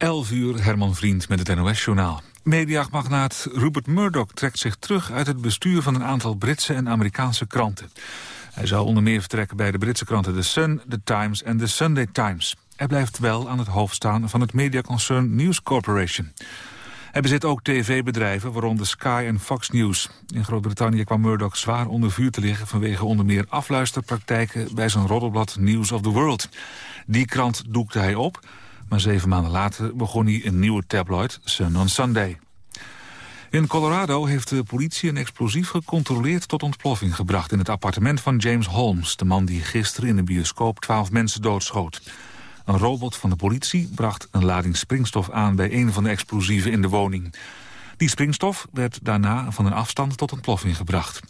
11 uur, Herman Vriend met het NOS-journaal. Mediamagnaat Rupert Murdoch trekt zich terug uit het bestuur van een aantal Britse en Amerikaanse kranten. Hij zou onder meer vertrekken bij de Britse kranten The Sun, The Times en The Sunday Times. Hij blijft wel aan het hoofd staan van het mediaconcern News Corporation. Hij bezit ook tv-bedrijven, waaronder Sky en Fox News. In Groot-Brittannië kwam Murdoch zwaar onder vuur te liggen... vanwege onder meer afluisterpraktijken bij zijn roddelblad News of the World. Die krant doekte hij op, maar zeven maanden later begon hij een nieuwe tabloid, Sun on Sunday. In Colorado heeft de politie een explosief gecontroleerd tot ontploffing gebracht... in het appartement van James Holmes, de man die gisteren in een bioscoop twaalf mensen doodschoot. Een robot van de politie bracht een lading springstof aan bij een van de explosieven in de woning. Die springstof werd daarna van een afstand tot ontploffing gebracht.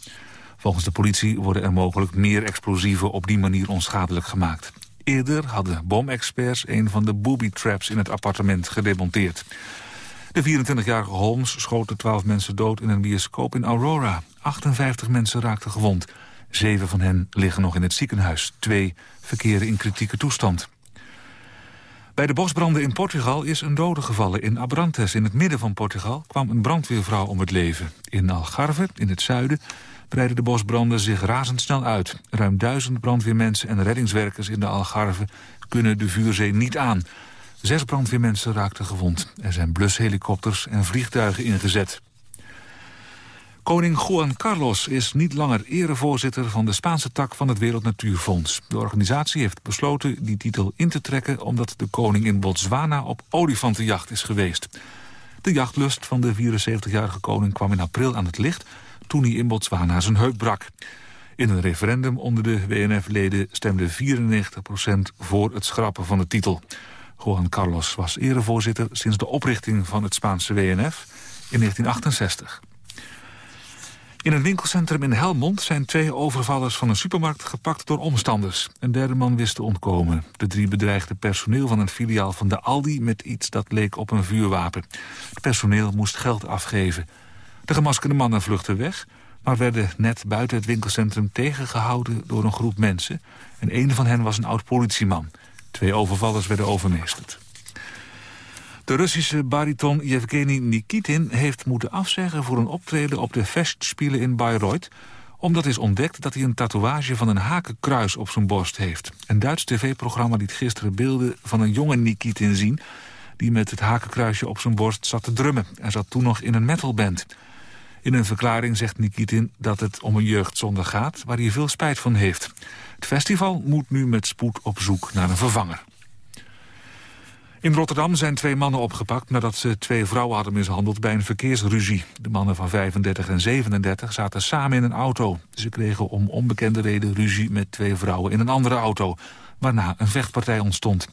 Volgens de politie worden er mogelijk meer explosieven op die manier onschadelijk gemaakt. Eerder hadden bomexperts een van de booby traps in het appartement gedemonteerd. De 24-jarige Holmes schoot de 12 mensen dood in een bioscoop in Aurora. 58 mensen raakten gewond. Zeven van hen liggen nog in het ziekenhuis. Twee verkeren in kritieke toestand. Bij de bosbranden in Portugal is een dode gevallen. In Abrantes, in het midden van Portugal, kwam een brandweervrouw om het leven. In Algarve, in het zuiden, breiden de bosbranden zich razendsnel uit. Ruim duizend brandweermensen en reddingswerkers in de Algarve kunnen de vuurzee niet aan. Zes brandweermensen raakten gewond. Er zijn blushelikopters en vliegtuigen ingezet. Koning Juan Carlos is niet langer erevoorzitter van de Spaanse tak van het Wereld Natuurfonds. De organisatie heeft besloten die titel in te trekken omdat de koning in Botswana op olifantenjacht is geweest. De jachtlust van de 74-jarige koning kwam in april aan het licht toen hij in Botswana zijn heup brak. In een referendum onder de WNF-leden stemde 94% voor het schrappen van de titel. Juan Carlos was erevoorzitter sinds de oprichting van het Spaanse WNF in 1968. In een winkelcentrum in Helmond zijn twee overvallers van een supermarkt gepakt door omstanders. Een derde man wist te ontkomen. De drie bedreigden personeel van een filiaal van de Aldi met iets dat leek op een vuurwapen. Het personeel moest geld afgeven. De gemaskerde mannen vluchtten weg, maar werden net buiten het winkelcentrum tegengehouden door een groep mensen. En een van hen was een oud politieman. Twee overvallers werden overmeesterd. De Russische bariton Yevgeny Nikitin heeft moeten afzeggen... voor een optreden op de Festspielen in Bayreuth... omdat is ontdekt dat hij een tatoeage van een hakenkruis op zijn borst heeft. Een Duits tv-programma liet gisteren beelden van een jonge Nikitin zien... die met het hakenkruisje op zijn borst zat te drummen. Hij zat toen nog in een metalband. In een verklaring zegt Nikitin dat het om een jeugdzonde gaat... waar hij veel spijt van heeft. Het festival moet nu met spoed op zoek naar een vervanger. In Rotterdam zijn twee mannen opgepakt nadat ze twee vrouwen hadden mishandeld bij een verkeersruzie. De mannen van 35 en 37 zaten samen in een auto. Ze kregen om onbekende reden ruzie met twee vrouwen in een andere auto, waarna een vechtpartij ontstond.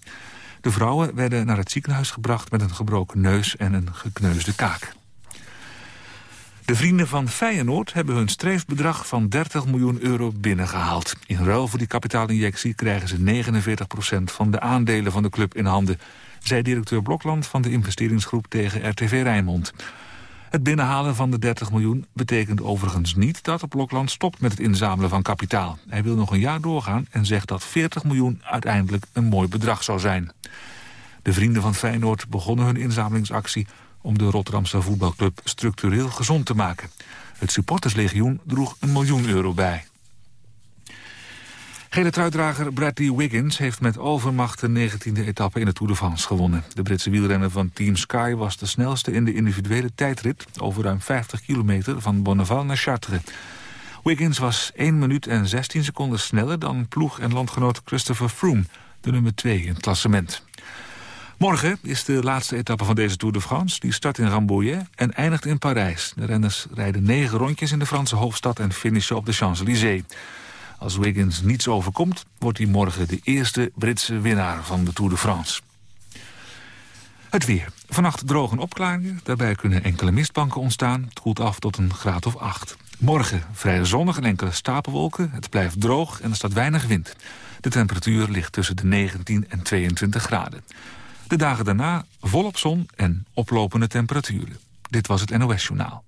De vrouwen werden naar het ziekenhuis gebracht met een gebroken neus en een gekneusde kaak. De vrienden van Feyenoord hebben hun streefbedrag van 30 miljoen euro binnengehaald. In ruil voor die kapitaalinjectie krijgen ze 49% van de aandelen van de club in handen zei directeur Blokland van de investeringsgroep tegen RTV Rijnmond. Het binnenhalen van de 30 miljoen betekent overigens niet dat Blokland stopt met het inzamelen van kapitaal. Hij wil nog een jaar doorgaan en zegt dat 40 miljoen uiteindelijk een mooi bedrag zou zijn. De vrienden van Feyenoord begonnen hun inzamelingsactie om de Rotterdamse voetbalclub structureel gezond te maken. Het supporterslegioen droeg een miljoen euro bij. Gele truitdrager Bradley Wiggins heeft met overmacht de 19e etappe in de Tour de France gewonnen. De Britse wielrenner van Team Sky was de snelste in de individuele tijdrit... over ruim 50 kilometer van Bonneval naar Chartres. Wiggins was 1 minuut en 16 seconden sneller dan ploeg- en landgenoot Christopher Froome... de nummer 2 in het klassement. Morgen is de laatste etappe van deze Tour de France. Die start in Rambouillet en eindigt in Parijs. De renners rijden negen rondjes in de Franse hoofdstad... en finishen op de Champs-Élysées. Als Wiggins niets overkomt, wordt hij morgen de eerste Britse winnaar van de Tour de France. Het weer. Vannacht droge opklaringen. Daarbij kunnen enkele mistbanken ontstaan. Het koelt af tot een graad of 8. Morgen vrij zonnig en enkele stapelwolken. Het blijft droog en er staat weinig wind. De temperatuur ligt tussen de 19 en 22 graden. De dagen daarna volop zon en oplopende temperaturen. Dit was het NOS Journaal.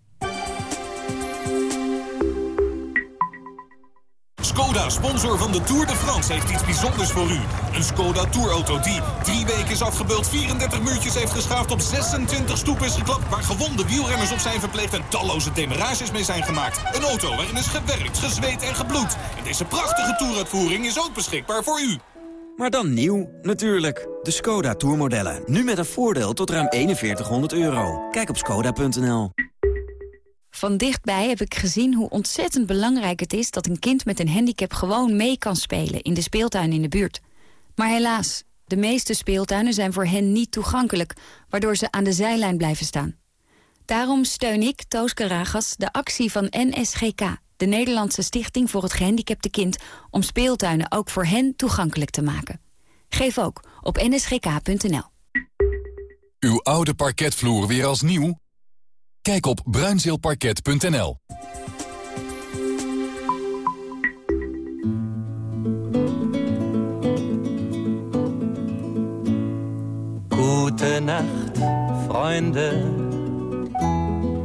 Skoda, sponsor van de Tour de France, heeft iets bijzonders voor u. Een Skoda Tourauto die drie weken is afgebeeld, 34 muurtjes heeft geschaafd, op 26 stoepen is geklapt, waar gewonde wielrenners op zijn verpleegd en talloze demarages mee zijn gemaakt. Een auto waarin is gewerkt, gezweet en gebloed. En deze prachtige Touruitvoering is ook beschikbaar voor u. Maar dan nieuw, natuurlijk. De Skoda Tourmodellen. Nu met een voordeel tot ruim 4100 euro. Kijk op skoda.nl. Van dichtbij heb ik gezien hoe ontzettend belangrijk het is... dat een kind met een handicap gewoon mee kan spelen in de speeltuin in de buurt. Maar helaas, de meeste speeltuinen zijn voor hen niet toegankelijk... waardoor ze aan de zijlijn blijven staan. Daarom steun ik, Toos Karagas, de actie van NSGK... de Nederlandse Stichting voor het Gehandicapte Kind... om speeltuinen ook voor hen toegankelijk te maken. Geef ook op nsgk.nl. Uw oude parketvloer weer als nieuw? Kijk op bruinzeelparket.nl. Nacht, Freunde.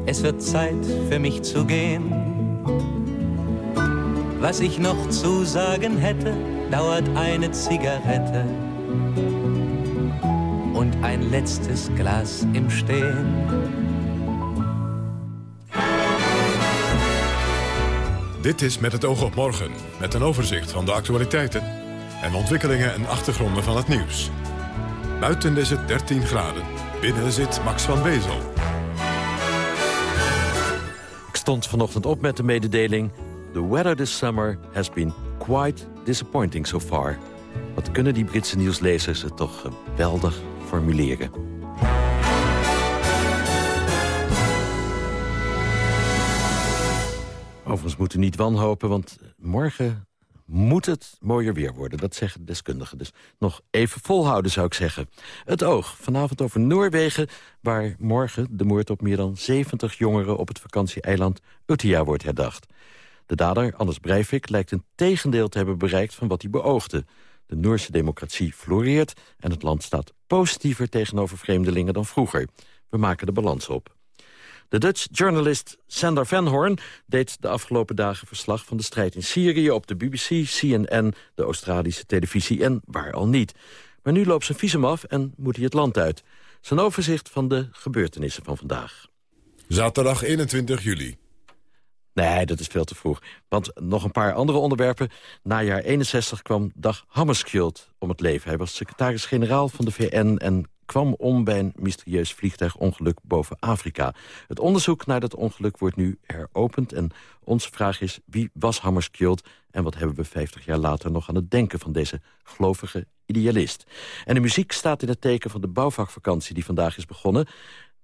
Es wird Zeit für mich zu gehen. Was ich noch zu sagen hätte, dauert eine Zigarette und ein letztes Glas im Stehen. Dit is Met het oog op morgen, met een overzicht van de actualiteiten... en ontwikkelingen en achtergronden van het nieuws. Buiten is het 13 graden, binnen zit Max van Wezel. Ik stond vanochtend op met de mededeling... The weather this summer has been quite disappointing so far. Wat kunnen die Britse nieuwslezers het toch geweldig formuleren. Overigens moeten niet wanhopen, want morgen moet het mooier weer worden. Dat zeggen deskundigen. Dus nog even volhouden, zou ik zeggen. Het oog. Vanavond over Noorwegen, waar morgen de moord op meer dan 70 jongeren... op het vakantieeiland Uttia wordt herdacht. De dader, Anders Breivik, lijkt een tegendeel te hebben bereikt... van wat hij beoogde. De Noorse democratie floreert en het land staat positiever tegenover vreemdelingen dan vroeger. We maken de balans op. De Dutch journalist Sander Van Horn deed de afgelopen dagen verslag van de strijd in Syrië op de BBC, CNN, de Australische televisie en waar al niet. Maar nu loopt zijn visum af en moet hij het land uit. Zijn overzicht van de gebeurtenissen van vandaag. Zaterdag 21 juli. Nee, dat is veel te vroeg. Want nog een paar andere onderwerpen. Na jaar 61 kwam Dag Hammarskjöld om het leven. Hij was secretaris-generaal van de VN en kwam om bij een mysterieus vliegtuigongeluk boven Afrika. Het onderzoek naar dat ongeluk wordt nu heropend. En onze vraag is, wie was Hammerskjöld... en wat hebben we 50 jaar later nog aan het denken van deze gelovige idealist? En de muziek staat in het teken van de bouwvakvakantie die vandaag is begonnen.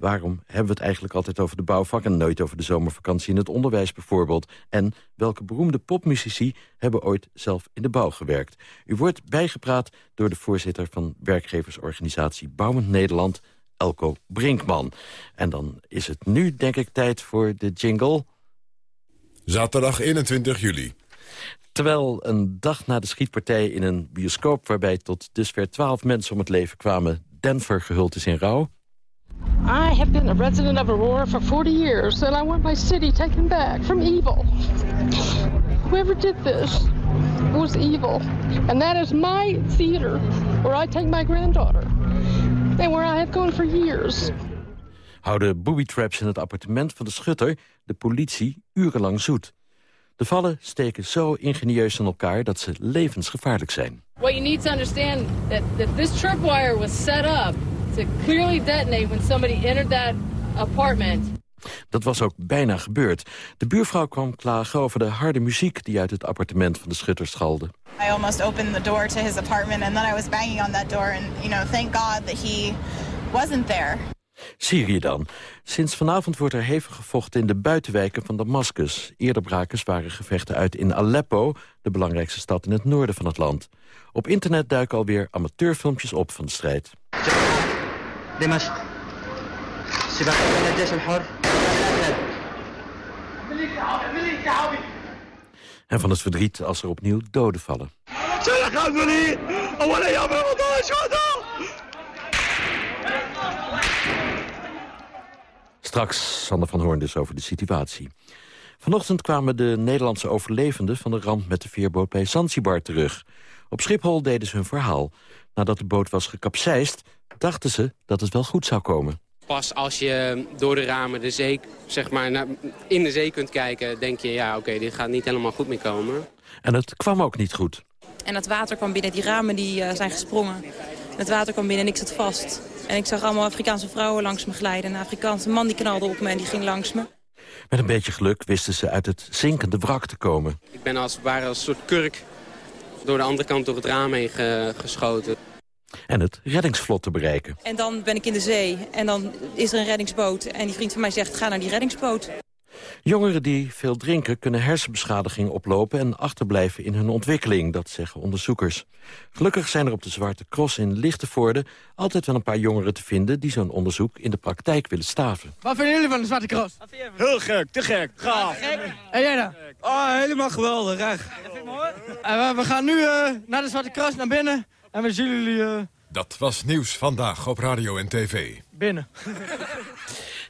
Waarom hebben we het eigenlijk altijd over de bouwvak... en nooit over de zomervakantie in het onderwijs bijvoorbeeld? En welke beroemde popmuzici hebben ooit zelf in de bouw gewerkt? U wordt bijgepraat door de voorzitter van werkgeversorganisatie Bouwend Nederland... Elko Brinkman. En dan is het nu, denk ik, tijd voor de jingle... Zaterdag 21 juli. Terwijl een dag na de schietpartij in een bioscoop... waarbij tot dusver twaalf mensen om het leven kwamen... Denver gehuld is in rouw... I have been a resident of Aurora for 40 years, and I want my city taken back from evil. Whoever did this was evil. And that is my theater, where I take my granddaughter, and where I have gone for years. Houden booby traps in het appartement van de schutter de politie urenlang zoet. De vallen steken zo ingenieus in elkaar dat ze levensgevaarlijk zijn. What you need to understand that, that this tripwire was set up to clearly detonate when somebody entered that apartment. Dat was ook bijna gebeurd. De buurvrouw kwam klagen over de harde muziek die uit het appartement van de schutter schalde. I almost opened the door to his apartment and then I was banging on that door and you know thank God that he wasn't there. Syrië dan. Sinds vanavond wordt er hevig gevochten in de buitenwijken van Damascus. Eerder braken zware gevechten uit in Aleppo, de belangrijkste stad in het noorden van het land. Op internet duiken alweer amateurfilmpjes op van de strijd. دمشق الجيش الحر En van het verdriet als er opnieuw doden vallen. Straks Sander van Hoorn dus over de situatie. Vanochtend kwamen de Nederlandse overlevenden van de ramp met de veerboot bij Zanzibar terug. Op Schiphol deden ze hun verhaal. Nadat de boot was gekapseist, dachten ze dat het wel goed zou komen. Pas als je door de ramen de zee, zeg maar, in de zee kunt kijken... denk je, ja, oké, dit gaat niet helemaal goed meer komen. En het kwam ook niet goed. En het water kwam binnen, die ramen die, uh, zijn gesprongen. Het water kwam binnen en ik zat vast. En ik zag allemaal Afrikaanse vrouwen langs me glijden. Een Afrikaanse man die knalde op me en die ging langs me. Met een beetje geluk wisten ze uit het zinkende wrak te komen. Ik ben als het ware als een soort kurk door de andere kant door het raam heen geschoten. En het reddingsvlot te bereiken. En dan ben ik in de zee en dan is er een reddingsboot. En die vriend van mij zegt, ga naar die reddingsboot. Jongeren die veel drinken kunnen hersenbeschadiging oplopen... en achterblijven in hun ontwikkeling, dat zeggen onderzoekers. Gelukkig zijn er op de Zwarte Cross in Lichtenvoorde... altijd wel een paar jongeren te vinden die zo'n onderzoek in de praktijk willen staven. Wat vinden jullie van de Zwarte Cross? Heel gek, te gek, gaaf. En jij dan? Oh, helemaal geweldig, echt. En we gaan nu uh, naar de Zwarte Cross, naar binnen... en we zien jullie... Uh... Dat was Nieuws Vandaag op Radio en TV. Binnen.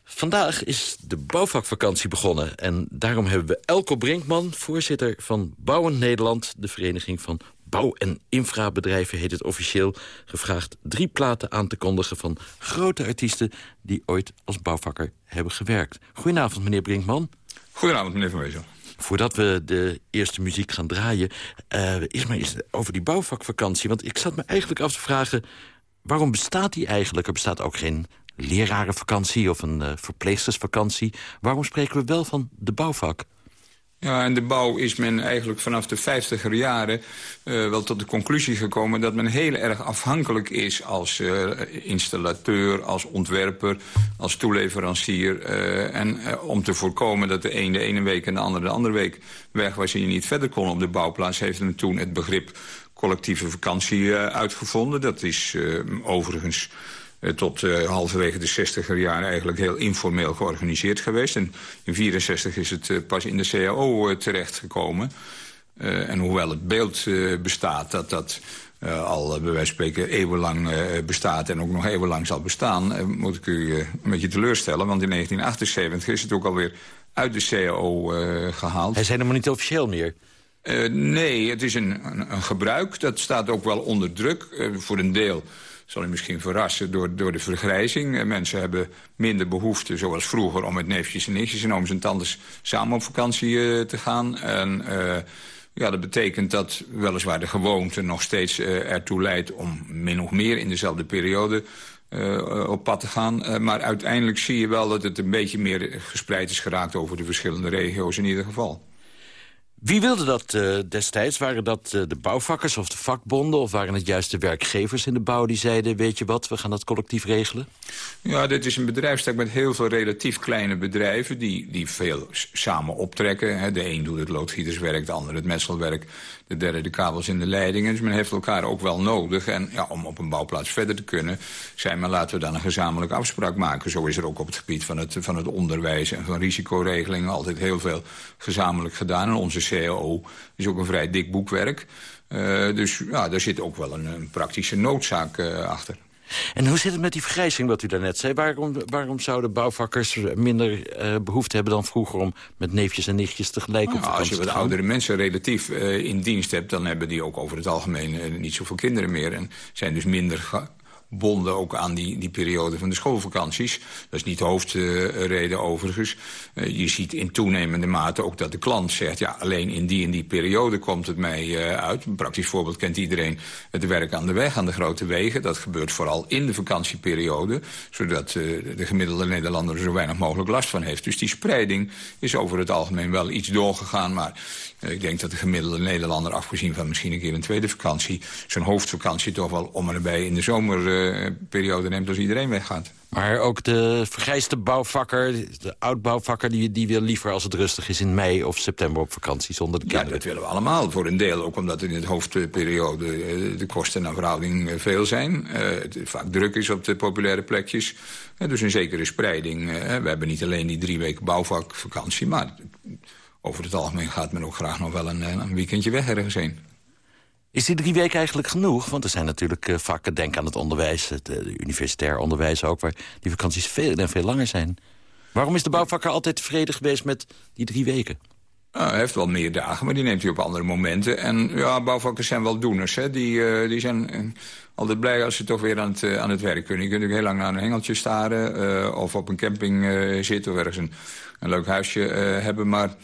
Vandaag is de bouwvakvakantie begonnen. En daarom hebben we Elko Brinkman, voorzitter van Bouwend Nederland... de vereniging van bouw- en infrabedrijven heet het officieel... gevraagd drie platen aan te kondigen van grote artiesten... die ooit als bouwvakker hebben gewerkt. Goedenavond, meneer Brinkman. Goedenavond, meneer Van Wezel. Voordat we de eerste muziek gaan draaien... Uh, eerst maar eens over die bouwvakvakantie. Want ik zat me eigenlijk af te vragen... waarom bestaat die eigenlijk? Er bestaat ook geen lerarenvakantie of een uh, verpleegstersvakantie. Waarom spreken we wel van de bouwvak? Ja, en de bouw is men eigenlijk vanaf de vijftiger jaren uh, wel tot de conclusie gekomen... dat men heel erg afhankelijk is als uh, installateur, als ontwerper, als toeleverancier. Uh, en om te voorkomen dat de een de ene week en de andere de andere week weg was... en je niet verder kon op de bouwplaats, heeft men toen het begrip collectieve vakantie uitgevonden. Dat is overigens tot uh, halverwege de 60er jaren eigenlijk heel informeel georganiseerd geweest. En in 64 is het uh, pas in de CAO uh, terechtgekomen. en hoewel het beeld bestaat dat dat al bij wijze van spreken eeuwenlang bestaat... en ook nog eeuwenlang zal bestaan, moet ik u een beetje teleurstellen. Want in 1978 is het ook alweer uit de CAO gehaald. Hij zijn helemaal niet officieel meer. Nee, het is een, een, een, gebruik. Dat staat ook wel onder druk. Voor een deel zal u misschien verrassen door, door de vergrijzing. Uh, mensen hebben minder behoefte, zoals vroeger... om met neefjes en nichtjes en ooms en tantes samen op vakantie te gaan. En ja, dat betekent dat weliswaar de gewoonte nog steeds ertoe leidt... om min of meer in dezelfde periode op pad te gaan. Maar uiteindelijk zie je wel dat het een beetje meer gespreid is geraakt... over de verschillende regio's in ieder geval. Wie wilde dat uh, destijds? Waren dat uh, de bouwvakkers of de vakbonden... of waren het juist de werkgevers in de bouw die zeiden... weet je wat, we gaan dat collectief regelen? Ja, dit is een bedrijfstak met heel veel relatief kleine bedrijven... die, die veel samen optrekken. Hè. De een doet het loodgieterswerk, de ander het metselwerk... de derde de kabels in de leidingen. Dus men heeft elkaar ook wel nodig. En ja, om op een bouwplaats verder te kunnen... zei men, laten we dan een gezamenlijke afspraak maken. Zo is er ook op het gebied van het, van het onderwijs... en van risicoregelingen altijd heel veel gezamenlijk gedaan. En onze CAO is ook een vrij dik boekwerk. Uh, dus ja, daar zit ook wel een, een praktische noodzaak uh, achter. En hoe zit het met die vergrijzing wat u daarnet zei? Waarom, waarom zouden bouwvakkers minder uh, behoefte hebben dan vroeger... om met neefjes en nichtjes tegelijk nou, op vakantie Als je wat oudere mensen relatief uh, in dienst hebt... dan hebben die ook over het algemeen uh, niet zoveel kinderen meer... en zijn dus minder bonden ook aan die, die periode van de schoolvakanties. Dat is niet de hoofdreden overigens. Uh, je ziet in toenemende mate ook dat de klant zegt... ja, alleen in die en die periode komt het mij uh, uit. Een praktisch voorbeeld kent iedereen het werk aan de weg, aan de grote wegen. Dat gebeurt vooral in de vakantieperiode... zodat de gemiddelde Nederlander er zo weinig mogelijk last van heeft. Dus die spreiding is over het algemeen wel iets doorgegaan... maar ik denk dat de gemiddelde Nederlander, afgezien van misschien een keer een tweede vakantie... zijn hoofdvakantie toch wel om erbij in de zomerperiode neemt als iedereen weggaat. Maar ook de vergrijste bouwvakker, de oud-bouwvakker... Die, die wil liever als het rustig is in mei of september op vakantie zonder de kinderen. Ja, dat willen we allemaal. Voor een deel ook omdat in het hoofdperiode de kosten naar verhouding veel zijn. Uh, het vaak druk is op de populaire plekjes. Dus een zekere spreiding. We hebben niet alleen die drie weken bouwvakvakantie... maar over het algemeen gaat men ook graag nog wel een, een weekendje weg ergens heen. Is die drie weken eigenlijk genoeg? Want er zijn natuurlijk uh, vakken, denk aan het onderwijs, het uh, universitair onderwijs ook... waar die vakanties veel en veel langer zijn. Waarom is de bouwvakker altijd tevreden geweest met die drie weken? Nou, hij heeft wel meer dagen, maar die neemt hij op andere momenten. En ja, bouwvakkers zijn wel doeners. Hè. Die, uh, die zijn altijd blij als ze toch weer aan het, uh, aan het werk kunnen. Je kunt natuurlijk heel lang naar een hengeltje staren... of op een camping zitten of ergens een, leuk huisje hebben. Maar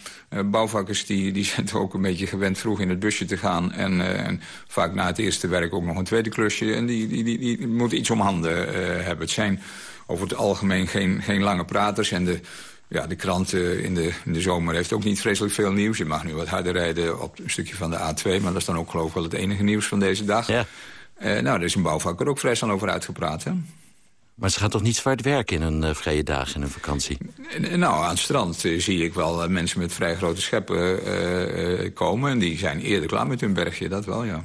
bouwvakkers die, die zijn toch ook een beetje gewend vroeg in het busje te gaan. En, vaak na het eerste werk ook nog een tweede klusje. En die, die, die, die, die moeten iets om handen hebben. Het zijn over het algemeen geen, geen lange praters. En de ja, de krant in, de, in de zomer heeft ook niet vreselijk veel nieuws. Je mag nu wat harder rijden op een stukje van de A2... maar dat is dan ook geloof ik wel het enige nieuws van deze dag. Ja. Uh, nou, daar is een bouwvakker ook vrij snel over uitgepraat, hè? Maar ze gaan toch niet zwaar werken in een uh, vrije dag in een vakantie? Nou, aan het strand uh, zie ik wel mensen met vrij grote scheppen komen... en die zijn eerder klaar met hun bergje, dat wel, ja.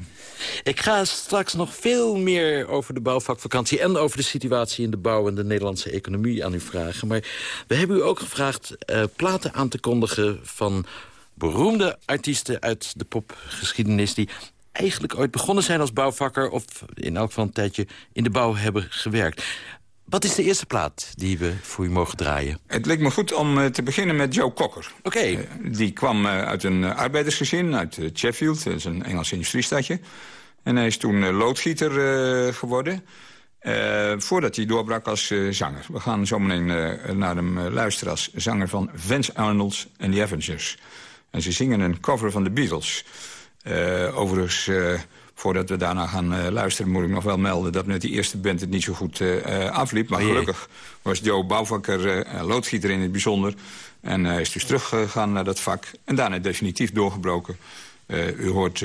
Ik ga straks nog veel meer over de bouwvakvakantie... en over de situatie in de bouw en de Nederlandse economie aan u vragen. Maar we hebben u ook gevraagd platen aan te kondigen... van beroemde artiesten uit de popgeschiedenis... die eigenlijk ooit begonnen zijn als bouwvakker... of in elk geval een tijdje in de bouw hebben gewerkt. Wat is de eerste plaat die we voor u mogen draaien? Het leek me goed om uh, te beginnen met Joe Cocker. Oké. Okay. Uh, die kwam uh, uit een arbeidersgezin uit Sheffield. Dat is een Engels industriestadje. En hij is toen loodgieter geworden. voordat hij doorbrak als zanger. We gaan zo meteen naar hem luisteren als zanger van Vance Arnold en The Avengers. En ze zingen een cover van de Beatles. Overigens Voordat we daarna gaan uh, luisteren moet ik nog wel melden... dat met die eerste band het niet zo goed uh, afliep. Maar oh gelukkig was Joe Bouwvakker uh, loodgieter in het bijzonder. En hij is dus teruggegaan naar dat vak. En daarna definitief doorgebroken. u hoort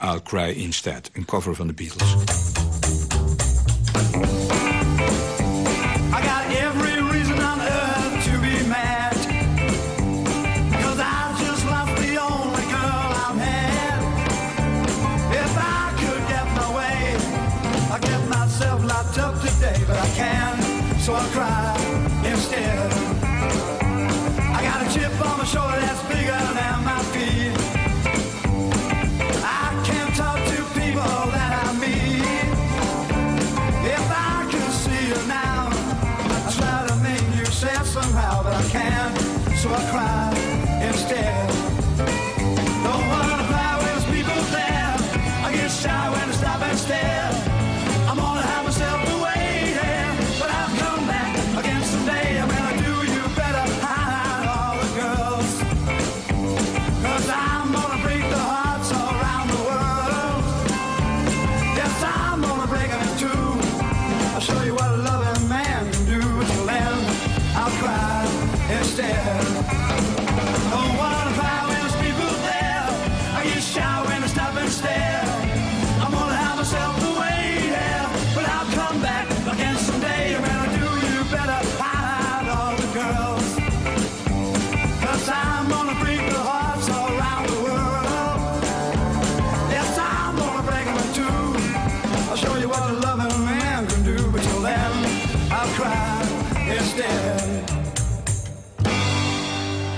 I'll Cry Instead, een cover van de Beatles. So I cry instead. I got a chip on my shoulder that's bigger than my feet. I can't talk to people that I meet. If I could see you now, I try to make you sad somehow, but I can't, so I cry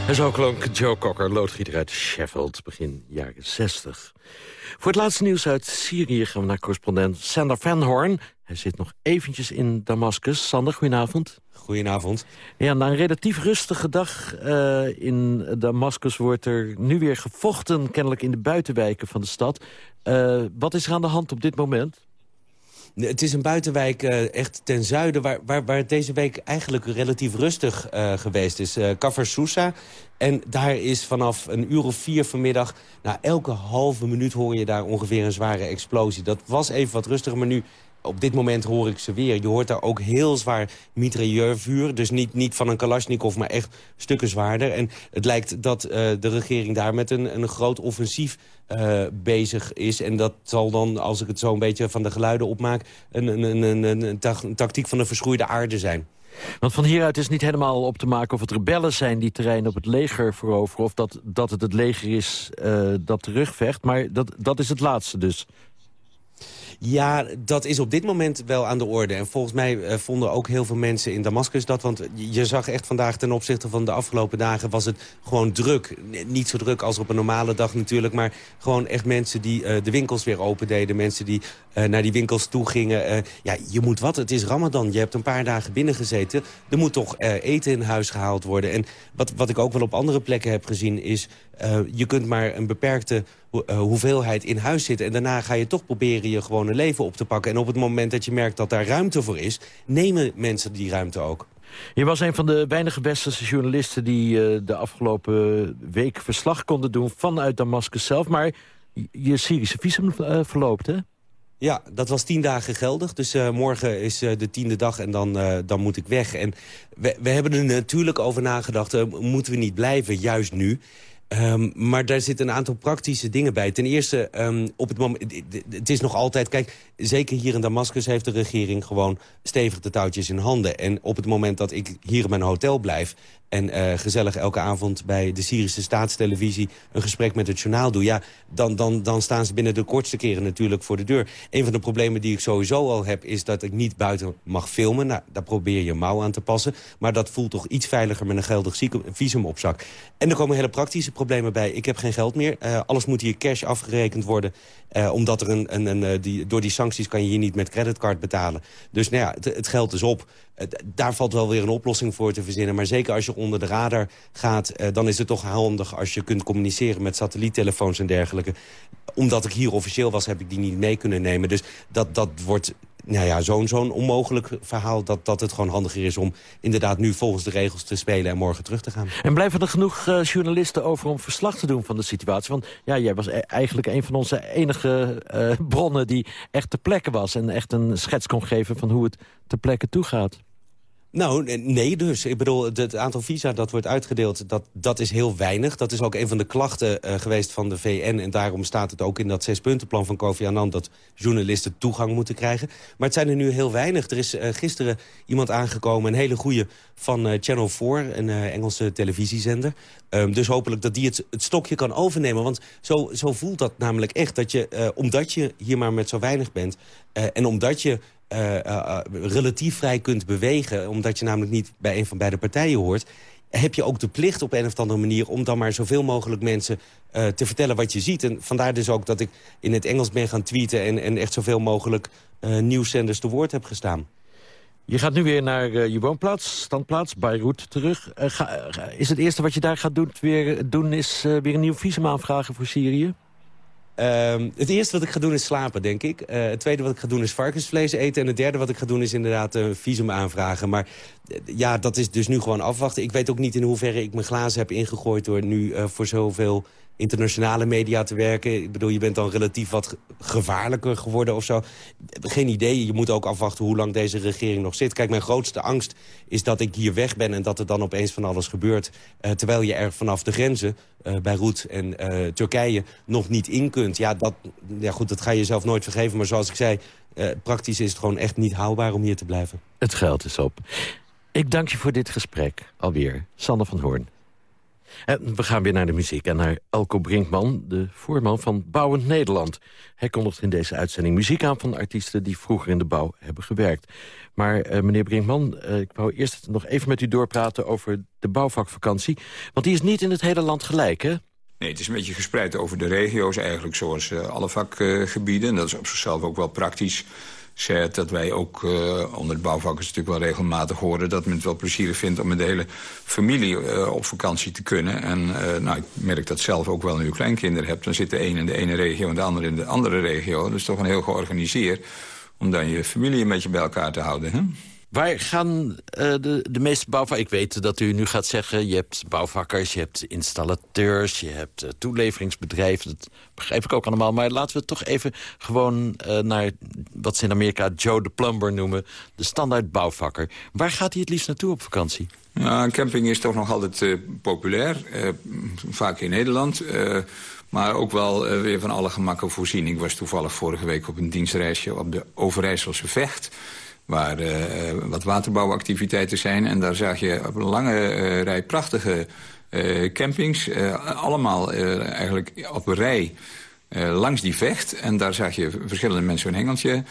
En zo klonk Joe Cocker, loodgieter uit Sheffield, begin jaren 60. Voor het laatste nieuws uit Syrië gaan we naar correspondent Sander Van Horn. Hij zit nog eventjes in Damascus. Sander, goedenavond. Goedenavond. Ja, na een relatief rustige dag uh, in Damascus wordt er nu weer gevochten... kennelijk in de buitenwijken van de stad. Uh, wat is er aan de hand op dit moment? Het is een buitenwijk uh, echt ten zuiden... Waar, waar, waar het deze week eigenlijk relatief rustig uh, geweest is. Uh. En daar is vanaf een uur of vier vanmiddag... Nou, elke halve minuut hoor je daar ongeveer een zware explosie. Dat was even wat rustiger, maar nu... Op dit moment hoor ik ze weer. Je hoort daar ook heel zwaar mitrailleurvuur. Dus niet, niet van een Kalashnikov, maar echt stukken zwaarder. En het lijkt dat uh, de regering daar met een, een groot offensief uh, bezig is. En dat zal dan, als ik het zo een beetje van de geluiden opmaak... een, een, een, een, een, ta een tactiek van de verschroeide aarde zijn. Want van hieruit is niet helemaal op te maken of het rebellen zijn... die terrein op het leger veroveren... of dat, dat het het leger is uh, dat terugvecht. Maar dat, dat is het laatste dus. Ja, dat is op dit moment wel aan de orde. En volgens mij eh, vonden ook heel veel mensen in Damascus dat. Want je zag echt vandaag ten opzichte van de afgelopen dagen... was het gewoon druk. Niet zo druk als op een normale dag natuurlijk. Maar gewoon echt mensen die uh, de winkels weer open deden. Mensen die uh, naar die winkels toe gingen. ja, je moet wat. Het is Ramadan. Je hebt een paar dagen binnen gezeten. Er moet toch eten in huis gehaald worden. En wat, wat ik ook wel op andere plekken heb gezien is... je kunt maar een beperkte uh, hoeveelheid in huis zitten. En daarna ga je toch proberen je gewone leven op te pakken. En op het moment dat je merkt dat daar ruimte voor is... nemen mensen die ruimte ook. Je was een van de weinige westerse journalisten... die uh, de afgelopen week verslag konden doen vanuit Damascus zelf. Maar je Syrische visum verloopt, hè? Ja, dat was tien dagen geldig. Dus uh, morgen is uh, de tiende dag en dan, uh, dan moet ik weg. En we, we hebben er natuurlijk over nagedacht. moeten we niet blijven, juist nu? Um, maar daar zitten een aantal praktische dingen bij. Ten eerste, um, op het moment, het is nog altijd... Kijk, zeker hier in Damascus heeft de regering gewoon stevig de touwtjes in handen. En op het moment dat ik hier in mijn hotel blijf... en uh, gezellig elke avond bij de Syrische staatstelevisie... een gesprek met het journaal doe... ja, dan, dan, dan staan ze binnen de kortste keren natuurlijk voor de deur. Een van de problemen die ik sowieso al heb... is dat ik niet buiten mag filmen. Nou, daar probeer je mouw aan te passen. Maar dat voelt toch iets veiliger met een geldig visum op zak. En er komen hele praktische problemen bij. Ik heb geen geld meer. Uh, alles moet hier cash afgerekend worden. Uh, omdat er een, een, een, eh, die, door die sancties kan je hier niet met creditcard betalen. Dus nou ja, het geld is op. Daar valt wel weer een oplossing voor te verzinnen. Maar zeker als je onder de radar gaat... dan is het toch handig als je kunt communiceren met satelliettelefoons en dergelijke. Omdat ik hier officieel was, heb ik die niet mee kunnen nemen. Dus dat, dat wordt nou ja, zo'n zo'n onmogelijk verhaal... Dat, dat het gewoon handiger is om inderdaad nu volgens de regels te spelen... en morgen terug te gaan. En blijven er genoeg uh, journalisten over om verslag te doen van de situatie? Want ja, jij was e eigenlijk een van onze enige uh, bronnen... die echt ter plekke was en echt een schets kon geven... van hoe het ter plekke toegaat. Nou, nee dus. Ik bedoel, het aantal visa dat wordt uitgedeeld, dat, dat is heel weinig. Dat is ook een van de klachten uh, geweest van de VN. En daarom staat het ook in dat zespuntenplan van Kofi Annan... dat journalisten toegang moeten krijgen. Maar het zijn er nu heel weinig. Er is uh, gisteren iemand aangekomen, een hele goede van uh, Channel 4... een Engelse televisiezender. Um, dus hopelijk dat die het, het, stokje kan overnemen. Want zo, zo voelt dat namelijk echt. Dat je, omdat je hier maar met zo weinig bent... en omdat je relatief vrij kunt bewegen... omdat je namelijk niet bij een van beide partijen hoort... heb je ook de plicht op een of andere manier... om dan maar zoveel mogelijk mensen te vertellen wat je ziet. En vandaar dus ook dat ik in het Engels ben gaan tweeten... en, en echt zoveel mogelijk nieuwszenders te woord heb gestaan. Je gaat nu weer naar je woonplaats, standplaats, Beirut, terug. Is het eerste wat je daar gaat doen, weer, doen is weer een nieuw visum aanvragen voor Syrië? Um, het eerste wat ik ga doen is slapen, denk ik. Uh, het tweede wat ik ga doen is varkensvlees eten. En het derde wat ik ga doen is inderdaad een visum aanvragen. Maar uh, ja, dat is dus nu gewoon afwachten. Ik weet ook niet in hoeverre ik mijn glazen heb ingegooid... door nu uh, voor zoveel internationale media te werken. Ik bedoel, je bent dan relatief wat gevaarlijker geworden of zo. Geen idee. Je moet ook afwachten hoe lang deze regering nog zit. Kijk, mijn grootste angst is dat ik hier weg ben... en dat er dan opeens van alles gebeurt. Uh, terwijl je er vanaf de grenzen, uh, Beirut en uh, Turkije, nog niet in kunt. Ja, dat, ja, goed, dat ga je jezelf nooit vergeven. Maar zoals ik zei, praktisch is het gewoon echt niet haalbaar om hier te blijven. Het geld is op. Ik dank je voor dit gesprek alweer. Sander van Hoorn. En we gaan weer naar de muziek en naar Elko Brinkman, de voorman van Bouwend Nederland. Hij kondigt in deze uitzending muziek aan van artiesten die vroeger in de bouw hebben gewerkt. Maar uh, meneer Brinkman, uh, ik wou eerst nog even met u doorpraten over de bouwvakvakantie. Want die is niet in het hele land gelijk, hè? Nee, het is een beetje gespreid over de regio's eigenlijk, zoals uh, alle vakgebieden. En dat is op zichzelf ook wel praktisch dat wij ook uh, onder de bouwvakkers natuurlijk wel regelmatig horen... dat men het wel plezierig vindt om met de hele familie uh, op vakantie te kunnen. En uh, nou, ik merk dat zelf ook wel nu je kleinkinderen hebt. Dan zit de een in de ene regio en de andere in de andere regio. Dat is toch een heel georganiseerd om dan je familie een beetje bij elkaar te houden. Hè? Waar gaan uh, de, de meeste bouwvakkers... Ik weet dat u nu gaat zeggen, je hebt bouwvakkers, je hebt installateurs... je hebt uh, toeleveringsbedrijven, dat begrijp ik ook allemaal. Maar laten we toch even gewoon uh, naar wat ze in Amerika Joe de Plumber noemen... de standaard bouwvakker. Waar gaat hij het liefst naartoe op vakantie? Een camping is toch nog altijd populair. vaak in Nederland... Maar ook wel weer van alle gemakken voorzien. Ik was toevallig vorige week op een dienstreisje op de Overijsselse Vecht waar uh, wat waterbouwactiviteiten zijn. En daar zag je op een lange uh, rij prachtige uh, campings. allemaal eigenlijk op een rij eh, langs die vecht. En daar zag je verschillende mensen een hengeltje.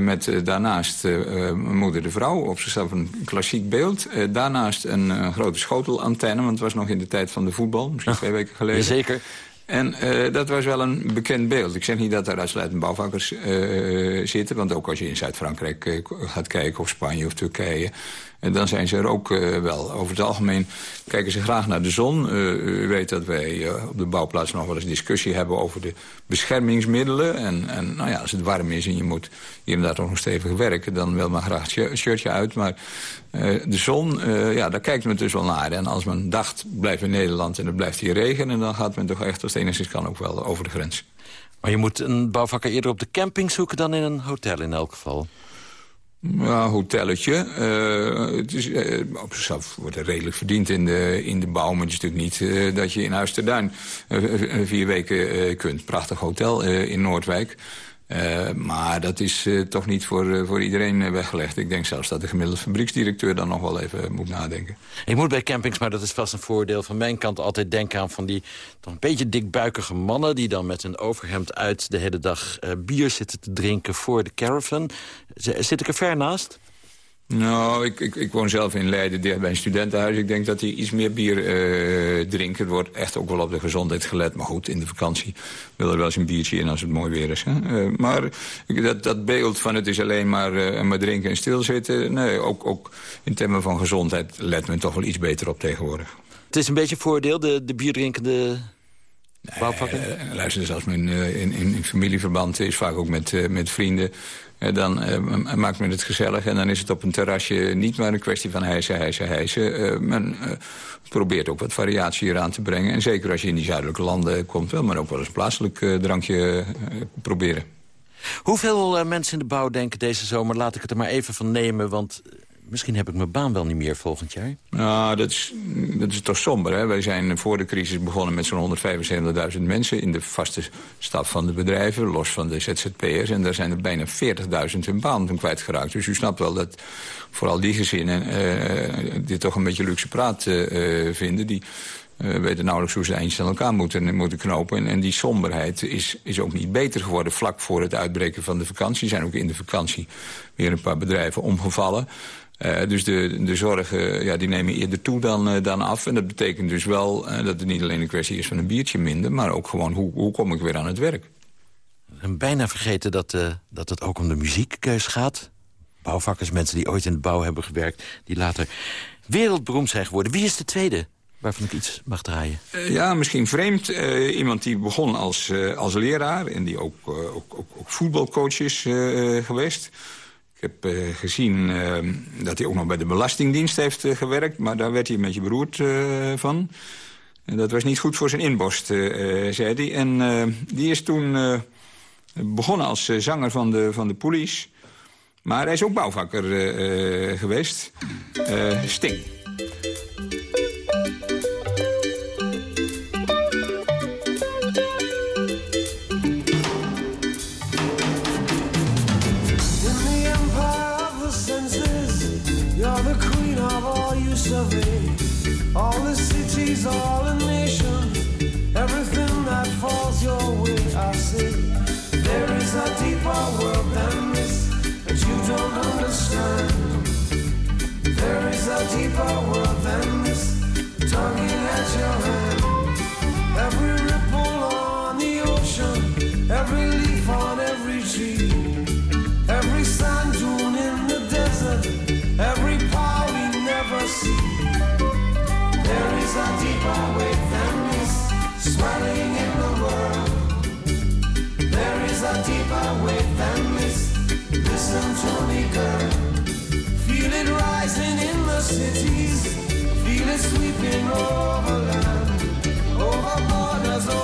Met daarnaast moeder de vrouw, op zichzelf een klassiek beeld. daarnaast een grote schotelantenne, want het was nog in de tijd van de voetbal. Misschien twee weken geleden. Zeker. En uh, dat was wel een bekend beeld. Ik zeg niet dat daar uitsluitend bouwvakkers uh, zitten... want ook als je in Zuid-Frankrijk uh, gaat kijken, of Spanje of Turkije... En dan zijn ze er ook uh, wel. Over het algemeen kijken ze graag naar de zon. Uh, u weet dat wij uh, op de bouwplaats nog wel eens discussie hebben over de beschermingsmiddelen. En, en nou ja, als het warm is en je moet inderdaad nog stevig werken... dan wil men graag het shirtje uit. Maar de zon, ja, daar kijkt men dus wel naar. En als men dacht, blijf in Nederland en het blijft hier regenen... dan gaat men toch echt, als het enigszins kan, ook wel over de grens. Maar je moet een bouwvakker eerder op de camping zoeken dan in een hotel in elk geval. Ja, hotelletje. Uh, het is, uh, op zichzelf wordt er redelijk verdiend in de, in de bouw. Maar het is natuurlijk niet uh, dat je in Huis ter Duin vier weken kunt. Prachtig hotel in Noordwijk. Uh, maar dat is uh, toch niet voor, uh, voor iedereen weggelegd. Ik denk zelfs dat de gemiddelde fabrieksdirecteur dan nog wel even moet nadenken. Ik moet bij campings, maar dat is vast een voordeel van mijn kant... altijd denken aan van die toch een beetje dikbuikige mannen... die dan met een overhemd uit de hele dag bier zitten te drinken voor de caravan. zit ik er ver naast? Nou, ik, ik, ik, woon zelf in Leiden dicht bij een studentenhuis. Ik denk dat hij iets meer bier uh, drinken. Er wordt echt ook wel op de gezondheid gelet. Maar goed, in de vakantie wil er wel eens een biertje in als het mooi weer is. Hè? Uh, maar dat, dat beeld van het is alleen maar, uh, maar drinken en stilzitten... Nee, ook, ook in termen van gezondheid let men toch wel iets beter op tegenwoordig. Het is een beetje voordeel, de, de bierdrinkende? Nee, luister, als men in, in, in, familieverband is, vaak ook met, met vrienden dan uh, maakt men het gezellig. En dan is het op een terrasje niet maar een kwestie van hijsen, hijsen, hijsen. Uh, men probeert ook wat variatie hier aan te brengen. En zeker als je in die zuidelijke landen komt... wil men ook wel eens plaatselijk drankje proberen. Hoeveel mensen in de bouw denken deze zomer... laat ik het er maar even van nemen, want misschien heb ik mijn baan wel niet meer volgend jaar. Nou, dat is, dat is toch somber. Hè? Wij zijn voor de crisis begonnen met zo'n 175.000 mensen... in de vaste staf van de bedrijven, los van de ZZP'ers. En daar zijn er bijna 40.000 hun baan toen kwijtgeraakt. Dus u snapt wel dat vooral die gezinnen uh, dit toch een beetje luxe praat vinden... die weten nauwelijks hoe ze eindjes aan elkaar moeten, moeten knopen. En, en, die somberheid is, is ook niet beter geworden vlak voor het uitbreken van de vakantie. zijn ook in de vakantie weer een paar bedrijven omgevallen. Uh, dus de, de zorgen ja, die nemen eerder toe dan, uh, dan af. En dat betekent dus wel uh, dat het niet alleen een kwestie is van een biertje minder... maar ook gewoon hoe, hoe kom ik weer aan het werk. En bijna vergeten dat, dat het ook om de muziekkeus gaat. Bouwvakkers, mensen die ooit in de bouw hebben gewerkt... die later wereldberoemd zijn geworden. Wie is de tweede waarvan ik iets mag draaien? ja, misschien vreemd. iemand die begon als, als leraar... en die ook, ook, ook, ook voetbalcoach is geweest... Heb uh, gezien uh, dat hij ook nog bij de Belastingdienst heeft uh, gewerkt... maar daar werd hij een beetje beroerd van. En dat was niet goed voor zijn inborst, zei hij. En die is toen begonnen als zanger van de, van de police. Maar hij is ook bouwvakker geweest. Sting. There is a deeper world cities. Feel it sweeping over land, over borders, over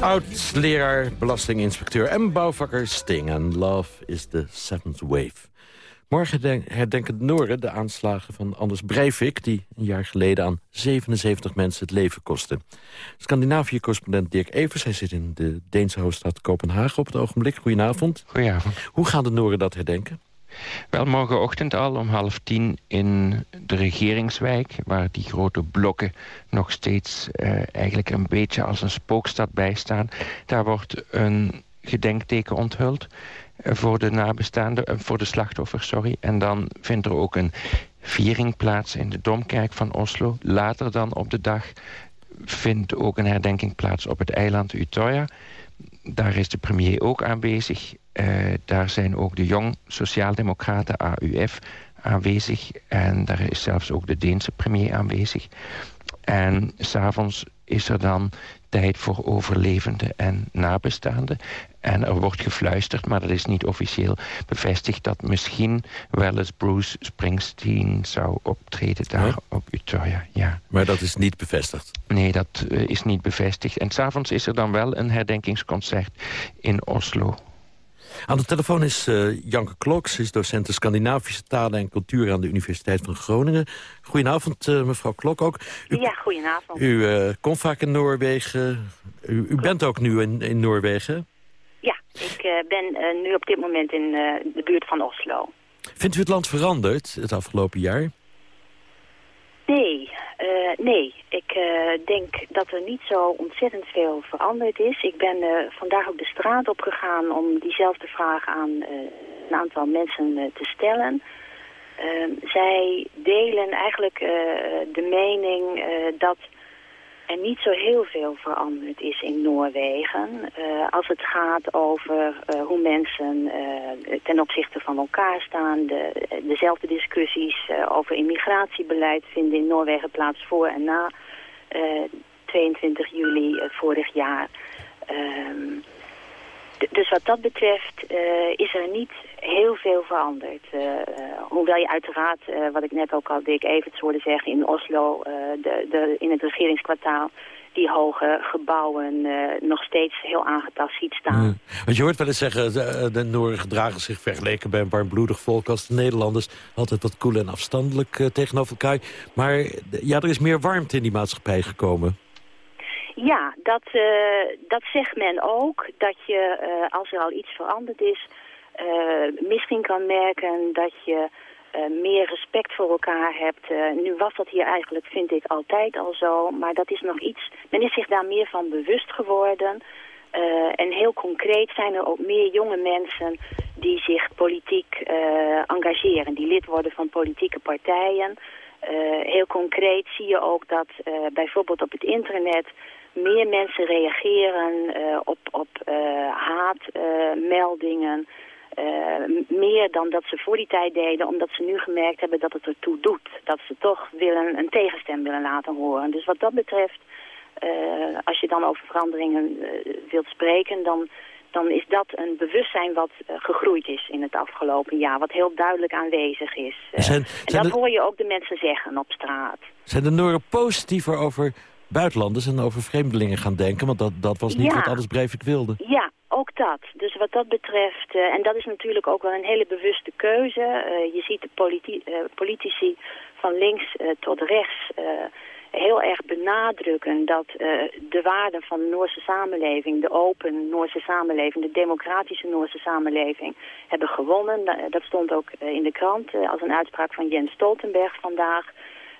Oud-leraar, belastinginspecteur en bouwvakker Sting. En Love is the Seventh Wave. Morgen denk- herdenken de Noren de aanslagen van Anders Breivik... die een jaar geleden aan 77 mensen het leven kostte. Scandinavië-correspondent Dirk Evers, hij zit in de Deense hoofdstad Kopenhagen op het ogenblik. Goedenavond. Goedenavond. Hoe gaan de Noren dat herdenken? Wel, morgenochtend al om half tien in de regeringswijk... waar die grote blokken nog steeds eh, eigenlijk een beetje als een spookstad bijstaan. Daar wordt een gedenkteken onthuld eh, voor de nabestaanden, eh, voor de slachtoffers, sorry. En dan vindt er ook een viering plaats in de Domkerk van Oslo. Later dan op de dag vindt ook een herdenking plaats op het eiland Utøya. Daar is de premier ook aanwezig. Eh, daar zijn ook de jong Sociaaldemocraten, AUF, aanwezig. En daar is zelfs ook de Deense premier aanwezig. En s'avonds is er dan tijd voor overlevenden en nabestaanden. En er wordt gefluisterd, maar dat is niet officieel bevestigd... dat misschien wel eens Bruce Springsteen zou optreden daar Ja? op Utøya. Ja. Maar dat is niet bevestigd. Nee, dat eh, is niet bevestigd. En s'avonds is er dan wel een herdenkingsconcert in Oslo. Aan de telefoon is eh, Janke Klok. Ze is docent Scandinavische talen en cultuur aan de Universiteit van Groningen. Goedenavond, eh, mevrouw Klok ook. U, Ja, goedenavond. u eh, komt vaak in Noorwegen. U, u bent ook nu in, in Noorwegen. Ik eh, ben eh, nu op dit moment in eh, de buurt van Oslo. Vindt u het land veranderd het afgelopen jaar? Nee, nee. Ik denk dat er niet zo ontzettend veel veranderd is. Ik ben vandaag ook de straat op gegaan om diezelfde vraag aan een aantal mensen te stellen. Ehm, zij delen eigenlijk de mening dat er niet zo heel veel veranderd is in Noorwegen. eh, als het gaat over eh, hoe mensen eh, ten opzichte van elkaar staan. De, dezelfde discussies over immigratiebeleid vinden in Noorwegen plaats voor en na eh, 22 juli vorig jaar. Ehm, dus wat dat betreft eh, is er niet heel veel veranderd. Eh, eh, hoewel je uiteraard, wat ik net ook al Dick Evers hoorde zeggen, in Oslo, de, de, in het regeringskwartaal, die hoge gebouwen nog steeds heel aangetast ziet staan. Want je hoort wel eens zeggen, de, de Noren gedragen zich vergeleken bij een warmbloedig volk als de Nederlanders. Altijd wat koel en afstandelijk tegenover elkaar. Maar ja, er is meer warmte in die maatschappij gekomen. Ja, dat, eh, dat zegt men ook. Dat je, eh, als er al iets veranderd is, eh, misschien kan merken dat je meer respect voor elkaar hebt. Nu was dat hier eigenlijk, vind ik, altijd al zo. Maar dat is nog iets, men is zich daar meer van bewust geworden. En heel concreet zijn er ook meer jonge mensen die zich politiek engageren. Die lid worden van politieke partijen. Heel concreet zie je ook dat bijvoorbeeld op het internet meer mensen reageren eh, op, op haatmeldingen. Eh, meer dan dat ze voor die tijd deden, omdat ze nu gemerkt hebben dat het ertoe doet. Dat ze toch willen, een tegenstem willen laten horen. Dus wat dat betreft, eh, als je dan over veranderingen eh, wilt spreken, dan, dan is dat een bewustzijn wat eh, gegroeid is in het afgelopen jaar. Wat heel duidelijk aanwezig is. Eh, Zijn, en zijn, dat de, hoor je ook de mensen zeggen op straat. zijn de Noren positiever over buitenlanders en over vreemdelingen gaan denken? Want dat, dat was niet Ja. wat Anders Breivik wilde. Ja, ook dat. Dus wat dat betreft, eh, en dat is natuurlijk ook wel een hele bewuste keuze. Eh, je ziet de politi- eh, politici van links tot rechts heel erg benadrukken dat de waarden van de Noorse samenleving, de open Noorse samenleving, de democratische Noorse samenleving, hebben gewonnen. Da- dat stond ook in de krant als een uitspraak van Jens Stoltenberg vandaag.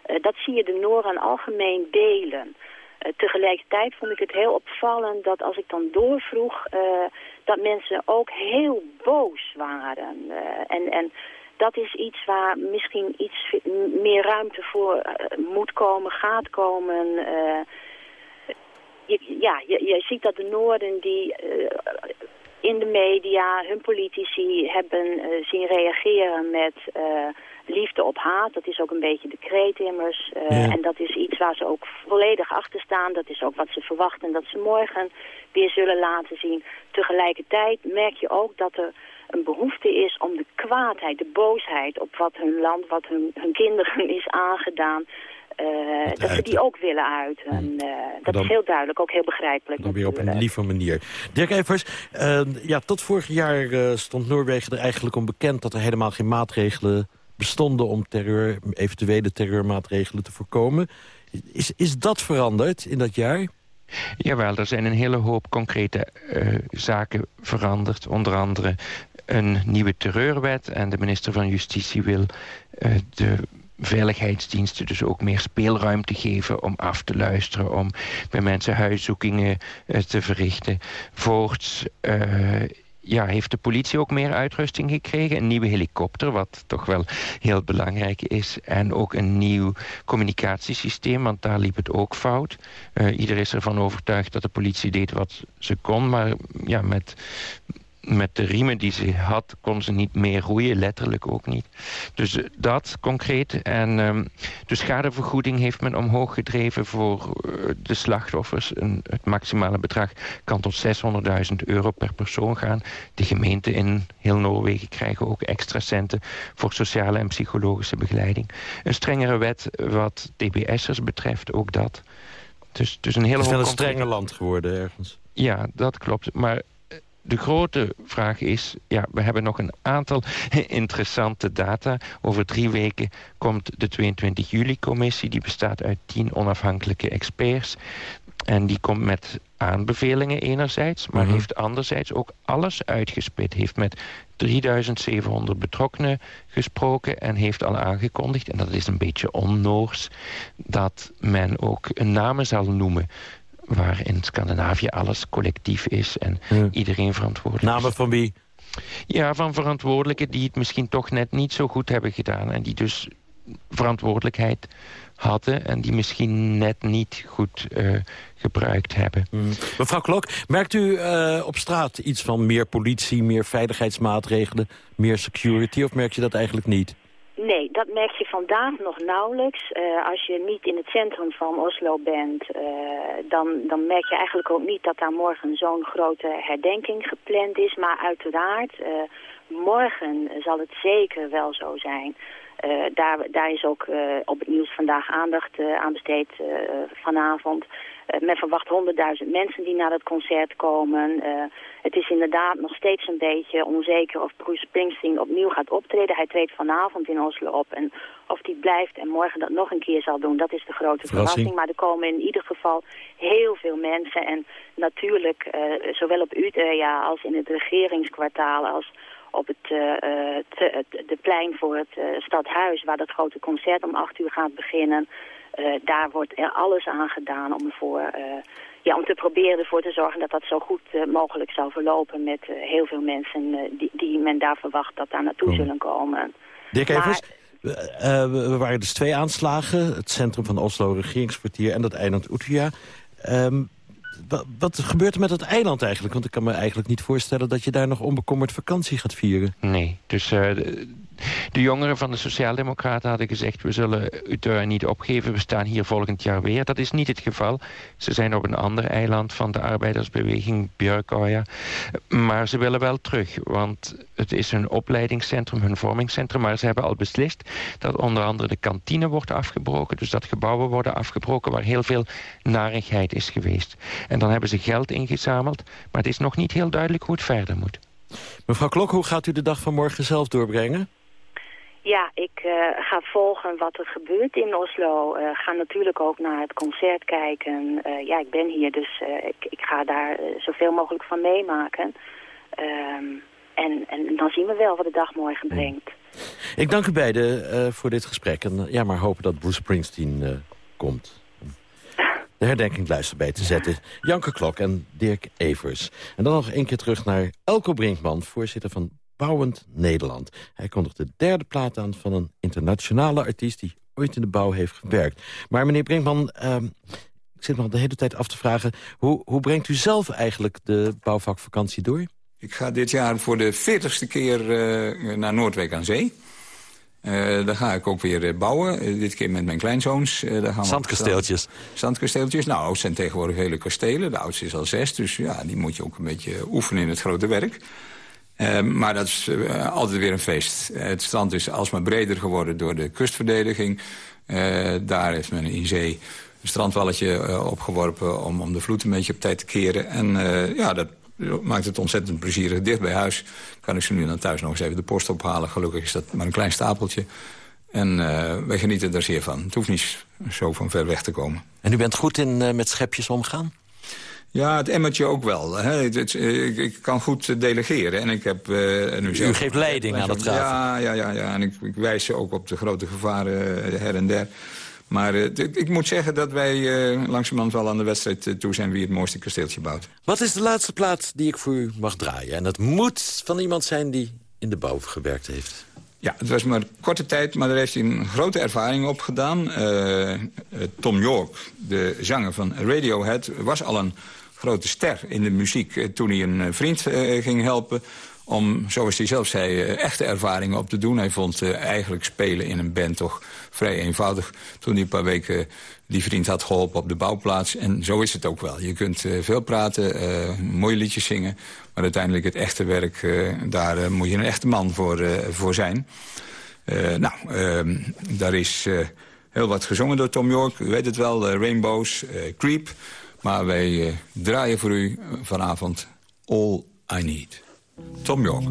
Eh, dat zie je de Noren algemeen delen. Eh, tegelijkertijd vond ik het heel opvallend dat als ik dan doorvroeg... eh, dat mensen ook heel boos waren. En, en dat is iets waar misschien iets meer ruimte voor moet komen, gaat komen... ja, je, je ziet dat de Noorden die in de media hun politici hebben zien reageren met liefde op haat. Dat is ook een beetje de kreet immers. Eh, Ja. En dat is iets waar ze ook volledig achter staan. Dat is ook wat ze verwachten dat ze morgen weer zullen laten zien. Tegelijkertijd merk je ook dat er een behoefte is om de kwaadheid, de boosheid op wat hun land, wat hun, hun kinderen is aangedaan... eh, dat ze die ook willen uiten. Eh, dat Dan- is heel duidelijk, ook heel begrijpelijk. Dan weer op een lieve manier. Dirk Evers, ja, tot vorig jaar stond Noorwegen er eigenlijk om bekend... dat er helemaal geen maatregelen bestonden om terreur, eventuele terreurmaatregelen te voorkomen. Is, is dat veranderd in dat jaar? Jawel, er zijn een hele hoop concrete eh, zaken veranderd. Onder andere een nieuwe terreurwet. En de minister van Justitie wil eh, de veiligheidsdiensten dus ook meer speelruimte geven om af te luisteren, om bij mensen huiszoekingen eh, te verrichten. Voorts ja, heeft de politie ook meer uitrusting gekregen. Een nieuwe helikopter, wat toch wel heel belangrijk is. En ook een nieuw communicatiesysteem, want daar liep het ook fout. Uh, ieder is ervan overtuigd dat de politie deed wat ze kon. Maar ja, met, met de riemen die ze had, kon ze niet meer roeien. Letterlijk ook niet. Dus uh, dat concreet. En um, de schadevergoeding heeft men omhoog gedreven voor uh, de slachtoffers. Het maximale bedrag kan tot 600.000 euro per persoon gaan. De gemeenten in heel Noorwegen krijgen ook extra centen voor sociale en psychologische begeleiding. Een strengere wet wat DBS'ers betreft, ook dat. Dus, dus een hele Het is wel een strenger land geworden ergens. Ja, dat klopt. Maar de grote vraag is, ja, we hebben nog een aantal interessante data. Over drie weken komt de 22 juli-commissie. Die bestaat uit tien onafhankelijke experts. En die komt met aanbevelingen enerzijds, maar Mhm. heeft anderzijds ook alles uitgespit. Heeft met 3700 betrokkenen gesproken en heeft al aangekondigd, en dat is een beetje onnoors, dat men ook een namen zal noemen waar in Scandinavië alles collectief is en Ja. iedereen verantwoordelijk Namen is. van wie? Ja, van verantwoordelijken die het misschien toch net niet zo goed hebben gedaan. En die dus verantwoordelijkheid hadden en die misschien net niet goed uh, gebruikt hebben. Mm. Mevrouw Klok, merkt u uh, op straat iets van meer politie, meer veiligheidsmaatregelen, meer security of merk je dat eigenlijk niet? Nee, dat merk je vandaag nog nauwelijks. Uh, als je niet in het centrum van Oslo bent, uh, dan, dan merk je eigenlijk ook niet dat daar morgen zo'n grote herdenking gepland is. Maar uiteraard, uh, morgen zal het zeker wel zo zijn. Daar, daar is ook op het nieuws vandaag aandacht aan besteed vanavond. men verwacht 100.000 mensen die naar het concert komen. Het is inderdaad nog steeds een beetje onzeker of Bruce Springsteen opnieuw gaat optreden. Hij treedt vanavond in Oslo op. En of hij blijft en morgen dat nog een keer zal doen, dat is de grote Verrassing. Maar er komen in ieder geval heel veel mensen. En natuurlijk, zowel op Utøya als in het regeringskwartaal... als op het, uh, te, het de plein voor het uh, stadhuis, waar dat grote concert om acht uur gaat beginnen. Daar wordt er alles aan gedaan om, voor, ja, om te proberen ervoor te zorgen dat dat zo goed mogelijk zal verlopen met heel veel mensen die, die, men daar verwacht dat daar naartoe Kom. zullen komen. Dirk Evers, we waren dus twee aanslagen. Het centrum van Oslo, regeringskwartier en dat eiland Utøya. Um, wa- wat gebeurt er met het eiland eigenlijk? Want ik kan me eigenlijk niet voorstellen... dat je daar nog onbekommerd vakantie gaat vieren. Nee, dus eh, de, jongeren van de Sociaaldemocraten hadden gezegd... we zullen Utøya niet opgeven, we staan hier volgend jaar weer. Dat is niet het geval. Ze zijn op een ander eiland van de arbeidersbeweging, Björkoja. Maar ze willen wel terug, want het is hun opleidingscentrum, hun vormingscentrum. Maar ze hebben al beslist dat onder andere de kantine wordt afgebroken. Dus dat gebouwen worden afgebroken waar heel veel narigheid is geweest. En dan hebben ze geld ingezameld, maar het is nog niet heel duidelijk hoe het verder moet. Mevrouw Klok, hoe gaat u de dag van morgen zelf doorbrengen? Ja, ik eh, ga volgen wat er gebeurt in Oslo. Eh, ga natuurlijk ook naar het concert kijken. Eh, ja, ik ben hier, dus ik, ik ga daar zoveel mogelijk van meemaken. Ehm, en, en dan zien we wel wat de dag morgen brengt. Ik dank u beiden voor dit gesprek. En ja, maar hopen dat Bruce Springsteen komt. De herdenking luistert bij te zetten. Janke Klok en Dirk Evers. En dan nog één keer terug naar Elko Brinkman, voorzitter van Bouwend Nederland. Hij kondigt de derde plaat aan van een internationale artiest... die ooit in de bouw heeft gewerkt. Maar meneer Brinkman, ehm, ik zit me al de hele tijd af te vragen... hoe, hoe brengt u zelf eigenlijk de bouwvakvakantie door? Ik ga dit jaar voor de veertigste keer eh, naar Noordwijk aan Zee. Eh daar ga ik ook weer eh, bouwen. Dit keer met mijn kleinzoons. Eh, daar gaan we Zandkasteeltjes. Zandkasteeltjes. Nou, het zijn tegenwoordig hele kastelen. De oudste is al zes, dus ja, die moet je ook een beetje oefenen in het grote werk. Eh, maar dat is eh, altijd weer een feest. Eh, het strand is alsmaar breder geworden door de kustverdediging. Eh, daar heeft men in zee een strandwalletje opgeworpen... Om, om de vloed een beetje op tijd te keren. En ja, dat maakt het ontzettend plezierig. Dicht bij huis kan ik ze nu dan thuis nog eens even de post ophalen. Gelukkig is dat maar een klein stapeltje. En eh, wij genieten er zeer van. Het hoeft niet zo van ver weg te komen. En u bent goed in met schepjes omgaan? Ja, het emmertje ook wel. Hè. Het, het, ik, ik kan goed eh, delegeren. En ik heb, eh, zelf- geeft leiding aan het graven. Ja, ja, ja, ja. En ik, ik wijs ze ook op de grote gevaren eh, her en der. Maar ik moet zeggen dat wij langzamerhand wel aan de wedstrijd toe zijn... wie het mooiste kasteeltje bouwt. Wat is de laatste plaat die ik voor u mag draaien? En dat moet van iemand zijn die in de bouw gewerkt heeft. Ja, het was maar korte tijd, maar daar heeft hij een grote ervaring op gedaan. Tom York, de zanger van Radiohead, was al een grote ster in de muziek... eh, toen hij een eh, vriend eh, ging helpen om, zoals hij zelf zei, echte ervaringen op te doen. Hij vond eigenlijk spelen in een band toch vrij eenvoudig. Toen hij een paar weken die vriend had geholpen op de bouwplaats. En zo is het ook wel. Je kunt veel praten, mooie liedjes zingen... maar uiteindelijk het echte werk, daar moet je een echte man voor, voor zijn. Nou, ehm, daar is heel wat gezongen door Tom York. U weet het wel, Rainbows, Creep. Maar wij eh, draaien voor u vanavond All I Need. Tom York.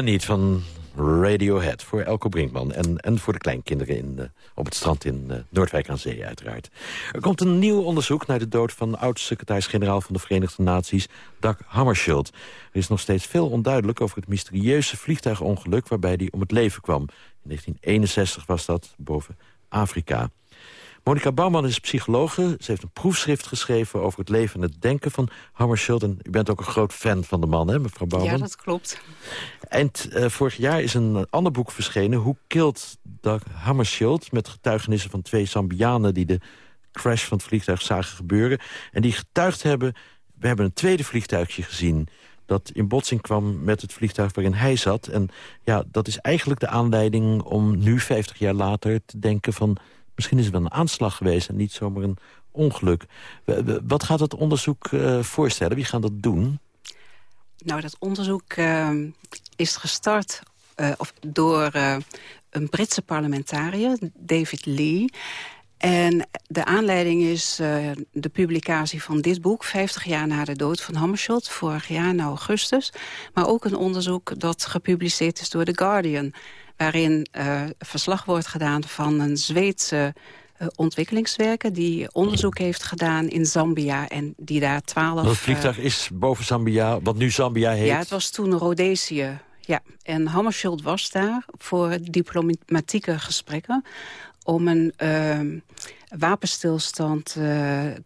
Niet van Radiohead voor Elko Brinkman. En, en voor de kleinkinderen in, eh, op het strand in eh, Noordwijk aan Zee uiteraard. Er komt een nieuw onderzoek naar de dood van oud-secretaris-generaal van de Verenigde Naties, Dag Hammarskjöld. Er is nog steeds veel onduidelijk over het mysterieuze vliegtuigongeluk waarbij hij om het leven kwam. In 1961 was dat, boven Afrika. Monika Bouwman is psychologe. Ze heeft een proefschrift geschreven over het leven en het denken van Hammarskjöld. En u bent ook een groot fan van de man, hè, mevrouw Bouwman? Ja, dat klopt. Eind eh, vorig jaar is een ander boek verschenen... Hoe kilt Dag Hammarskjöld... met getuigenissen van twee Zambianen... die de crash van het vliegtuig zagen gebeuren. En die getuigd hebben... we hebben een tweede vliegtuigje gezien dat in botsing kwam met het vliegtuig waarin hij zat. En ja, dat is eigenlijk de aanleiding om nu, 50 jaar later, te denken van... misschien is het wel een aanslag geweest en niet zomaar een ongeluk. Wat gaat het onderzoek eh, voorstellen? Wie gaat dat doen? Nou, dat onderzoek eh, is gestart eh, of door eh, een Britse parlementariër, David Lee. En de aanleiding is de publicatie van dit boek... 50 jaar na de dood van Hammarskjöld, vorig jaar in augustus. Maar ook een onderzoek dat gepubliceerd is door The Guardian... waarin eh, verslag wordt gedaan van een Zweedse eh, ontwikkelingswerker... die onderzoek heeft gedaan in Zambia en die daar 12... Dat vliegtuig is boven Zambia, wat nu Zambia heet. Ja, het was toen Rhodesië. Ja, en Hammarskjöld was daar voor diplomatieke gesprekken om een ehm, wapenstilstand eh,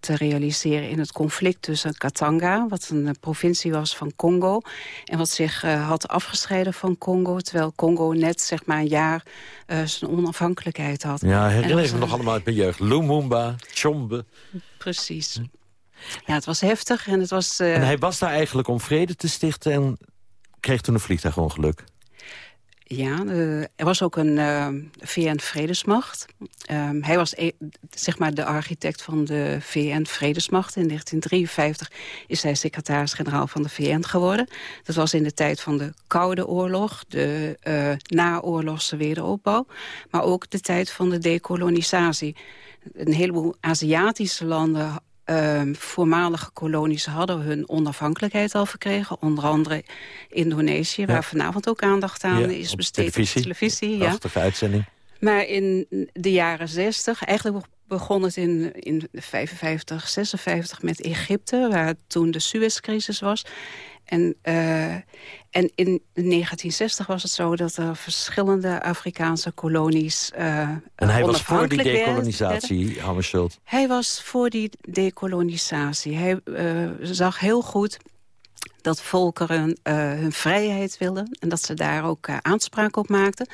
te realiseren in het conflict tussen Katanga, wat een eh, provincie was van Congo, en wat zich eh, had afgescheiden van Congo, terwijl Congo net zeg maar een jaar zijn onafhankelijkheid had. Ja, herinner ik me nog allemaal uit mijn jeugd. Lumumba, Tjombe. Precies. Ja, het was heftig en het was... En hij was daar eigenlijk om vrede te stichten... en kreeg toen een vliegtuigongeluk. Ja, eh, er was ook een eh, VN-vredesmacht. Ehm, hij was e- zeg maar de architect van de VN-vredesmacht. In 1953 is hij secretaris-generaal van de VN geworden. Dat was in de tijd van de Koude Oorlog, de eh naoorlogse wederopbouw. Maar ook de tijd van de dekolonisatie. Een heleboel Aziatische landen Ehm, voormalige kolonies hadden hun onafhankelijkheid al verkregen. Onder andere Indonesië, Ja. waar vanavond ook aandacht aan Ja, is besteed. op televisie. televisie ja. Prachtige uitzending. Maar in de jaren 60, eigenlijk begon het in, in 55, 56 met Egypte... waar toen de Suezcrisis was. En, eh, en in 1960 was het zo dat er verschillende Afrikaanse kolonies uh, En hij was voor die dekolonisatie, Hammarskjöld. hij was voor die dekolonisatie. Hij eh, zag heel goed dat volkeren eh, hun vrijheid wilden... en dat ze daar ook aanspraak op maakten.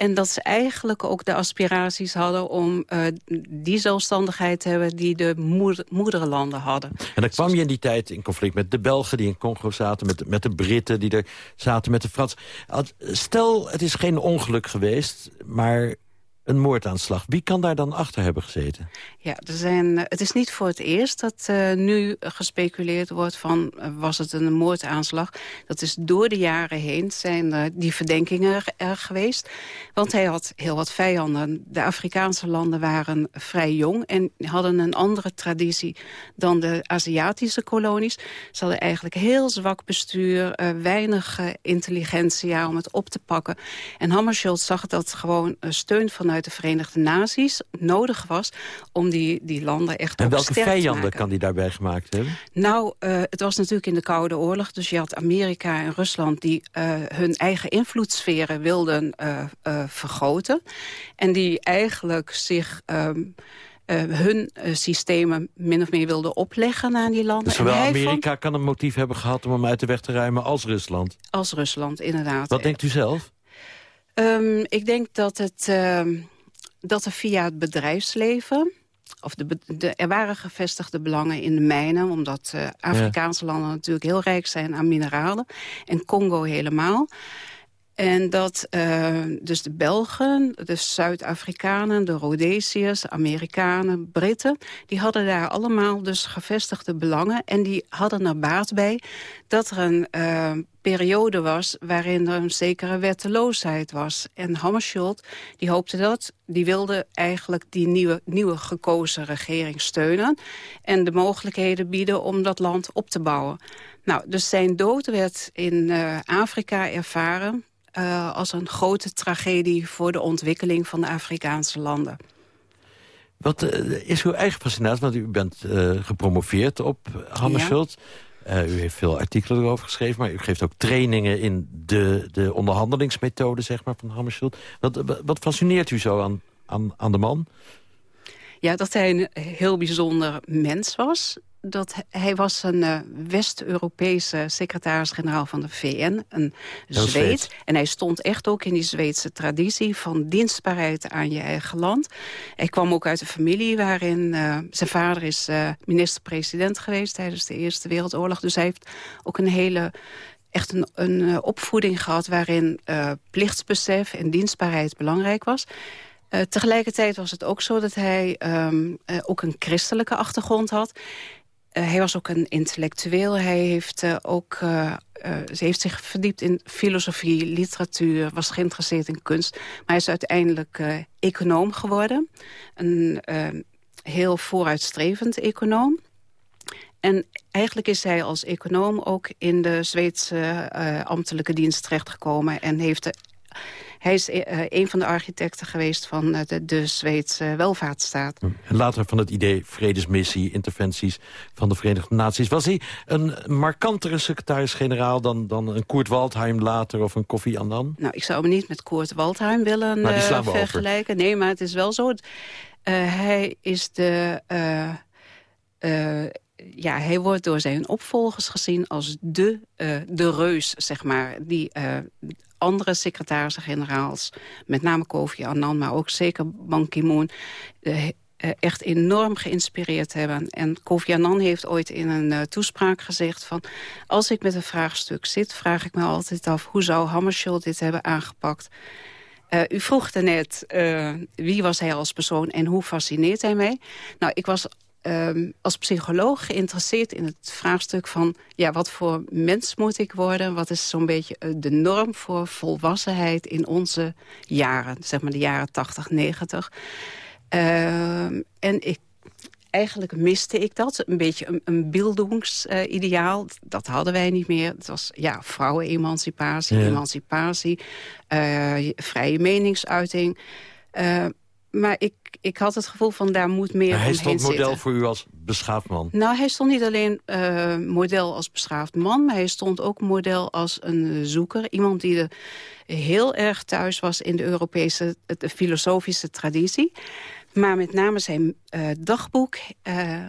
En dat ze eigenlijk ook de aspiraties hadden om eh, die zelfstandigheid te hebben... die de moeder, moederlanden hadden. En dan kwam je in die tijd in conflict met de Belgen die in Congo zaten... met, met de Britten die er zaten, met de Fransen. Stel, het is geen ongeluk geweest, maar een moordaanslag. Wie kan daar dan achter hebben gezeten? Ja, er zijn, eh, het is niet voor het eerst dat eh, nu gespeculeerd wordt van... eh, was het een moordaanslag? Dat is door de jaren heen zijn eh, die verdenkingen er, er geweest. Want hij had heel wat vijanden. De Afrikaanse landen waren vrij jong... en hadden een andere traditie dan de Aziatische kolonies. Ze hadden eigenlijk heel zwak bestuur... eh, weinig eh, intelligentia om het op te pakken. En Hammarskjöld zag dat gewoon steun vanuit de Verenigde Naties nodig was... om die, die landen echt En ook welke sterk te vijanden maken. kan die daarbij gemaakt hebben? Nou, eh, het was natuurlijk in de Koude Oorlog. Dus je had Amerika en Rusland die eh, hun eigen invloedssferen wilden eh, vergroten. En die eigenlijk zich... ehm, eh, hun systemen min of meer wilden opleggen aan die landen. Dus En zowel vond- Amerika kan een motief hebben gehad om hem uit de weg te ruimen als Rusland. als Rusland, inderdaad. Wat denkt u zelf? Ehm, ik denk dat, het, ehm, dat er via het bedrijfsleven... Of de, er waren gevestigde belangen in de mijnen... omdat eh, Afrikaanse landen natuurlijk heel rijk zijn aan mineralen. En Congo helemaal. En dat eh, dus de Belgen, de Zuid-Afrikanen, de Rhodesiërs, Amerikanen, Britten... die hadden daar allemaal dus gevestigde belangen. En die hadden er baat bij dat er een periode was waarin er een zekere wetteloosheid was. En Hammarskjöld die hoopte dat, die wilde eigenlijk die nieuwe, nieuwe gekozen regering steunen... en de mogelijkheden bieden om dat land op te bouwen. Nou, dus zijn dood werd in eh, Afrika ervaren uh, als een grote tragedie... voor de ontwikkeling van de Afrikaanse landen. Wat uh, is uw eigen fascinatie? Want u bent gepromoveerd op Hammarskjöld... Ja. Uh, u heeft veel artikelen erover geschreven, maar u geeft ook trainingen in de, de onderhandelingsmethode zeg maar, van Hammarskjöld. Wat, wat fascineert u zo aan, aan, aan de man? Ja, dat hij een heel bijzonder mens was dat hij was een uh, West-Europese secretaris-generaal van de VN, een Zweed. En hij stond echt ook in die Zweedse traditie van dienstbaarheid aan je eigen land. Hij kwam ook uit een familie waarin uh, zijn vader is uh, minister-president geweest tijdens de Eerste Wereldoorlog. Dus hij heeft ook een hele echt een, een opvoeding gehad waarin plichtsbesef en dienstbaarheid belangrijk was. Uh, tegelijkertijd was het ook zo dat hij um, uh, ook een christelijke achtergrond had. Uh, hij was ook een intellectueel. Hij heeft, uh, ook, uh, ze heeft zich verdiept in filosofie, literatuur... was geïnteresseerd in kunst. Maar hij is uiteindelijk econoom geworden. Een heel vooruitstrevend econoom. En eigenlijk is hij als econoom ook in de Zweedse ambtelijke dienst terechtgekomen... en heeft hij is uh, een van de architecten geweest van uh, de, de Zweedse welvaartsstaat. En later van het idee vredesmissie, interventies van de Verenigde Naties. Was hij een markantere secretaris-generaal dan, dan een Koert Waldheim later of een Kofi Annan? Nou, ik zou hem niet met Koert Waldheim willen vergelijken. Over. Nee, maar het is wel zo. hij is de ja, hij wordt door zijn opvolgers gezien als de, uh, de reus, zeg maar... die uh, andere secretarissen-generaals, met name Kofi Annan... maar ook zeker Ban Ki-moon, uh, echt enorm geïnspireerd hebben. En Kofi Annan heeft ooit in een toespraak gezegd van... als ik met een vraagstuk zit, vraag ik me altijd af... hoe zou Hammarskjöld dit hebben aangepakt... U vroeg net uh, wie was hij als persoon en hoe fascineert hij mij. Nou, ik was um, als psycholoog geïnteresseerd in het vraagstuk van... ja, wat voor mens moet ik worden? Wat is zo'n beetje eh, de norm voor volwassenheid in onze jaren? Zeg maar de jaren 80, 90. Uh, en ik, eigenlijk miste ik dat. Een beetje een, een beeldingsideaal. dat hadden wij niet meer. Het was ja, vrouwenemancipatie, ja. emancipatie, uh, vrije meningsuiting... Uh, maar ik, ik had het gevoel van daar moet meer maar hij stond model zitten. voor u als beschaafd man? Nou, hij stond niet alleen uh, model als beschaafd man... maar hij stond ook model als een zoeker. Iemand die er heel erg thuis was in de Europese de filosofische traditie. Maar met name zijn uh, dagboek... Uh,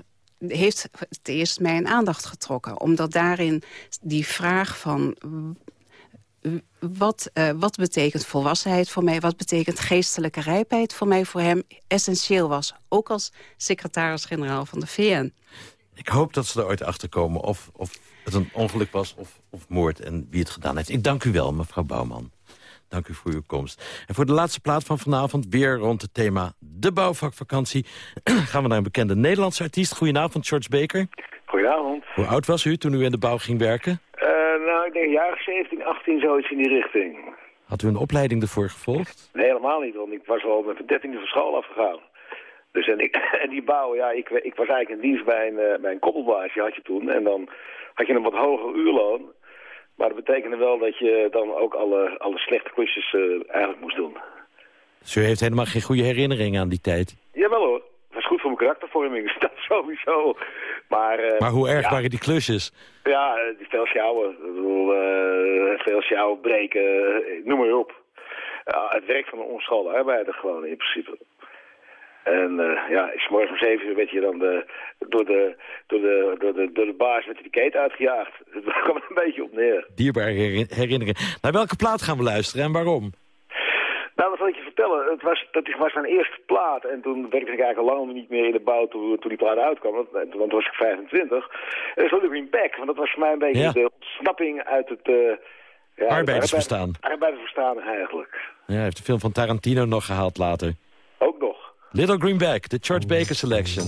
heeft het eerst mijn aandacht getrokken. Omdat daarin die vraag van wat, uh, wat betekent volwassenheid voor mij? Wat betekent geestelijke rijpheid voor mij? Voor hem essentieel was. Ook als secretaris-generaal van de VN. Ik hoop dat ze er ooit achter komen of, of het een ongeluk was of, of moord en wie het gedaan heeft. Ik dank u wel, mevrouw Bouwman. Dank u voor uw komst. En voor de laatste plaat van vanavond, weer rond het thema de bouwvakvakantie... gaan we naar een bekende Nederlandse artiest. Goedenavond, George Baker. Goedenavond. Hoe oud was u toen u in de bouw ging werken? Nou, ik denk jaren 17, 18, zoiets in die richting. Had u een opleiding ervoor gevolgd? Nee, helemaal niet, want ik was al met de dertiende van school afgegaan. Dus en, ik, en die bouw, ja, ik, ik was eigenlijk in dienst bij een, uh, bij een koppelbaasje, had je toen. En dan had je een wat hoger uurloon. Maar dat betekende wel dat je dan ook alle, alle slechte klusjes uh, eigenlijk moest doen. Dus u heeft helemaal geen goede herinneringen aan die tijd? Jawel hoor. Het was goed voor mijn karaktervorming, dat sowieso. Maar, uh, maar hoe erg ja, waren die klusjes? Ja, veel sjouwen. Uh, veel sjouwen, breken, noem maar op. Ja, het werk van een onschuldige arbeider gewoon in principe. En uh, ja, s morgens om zeven uur werd je dan de, door, de, door, de, door, de, door de baas met de keten uitgejaagd. Het kwam er een beetje op neer. Dierbare herinneringen. Naar welke plaat gaan we luisteren en waarom? Nou, wat zal ik je vertellen? Het was, dat was mijn eerste plaat. En toen werkte ik eigenlijk al lang niet meer in de bouw toen, toen die plaat uitkwam. Want, want toen was ik 25. En dat Back. Want dat was voor mij een beetje ja. de ontsnapping uit het... Uh, ja, arbeidersverstaan. Arbeidersverstaan eigenlijk. Ja, hij heeft de film van Tarantino nog gehaald later. Ook nog. Little Greenback, de George Baker Selection.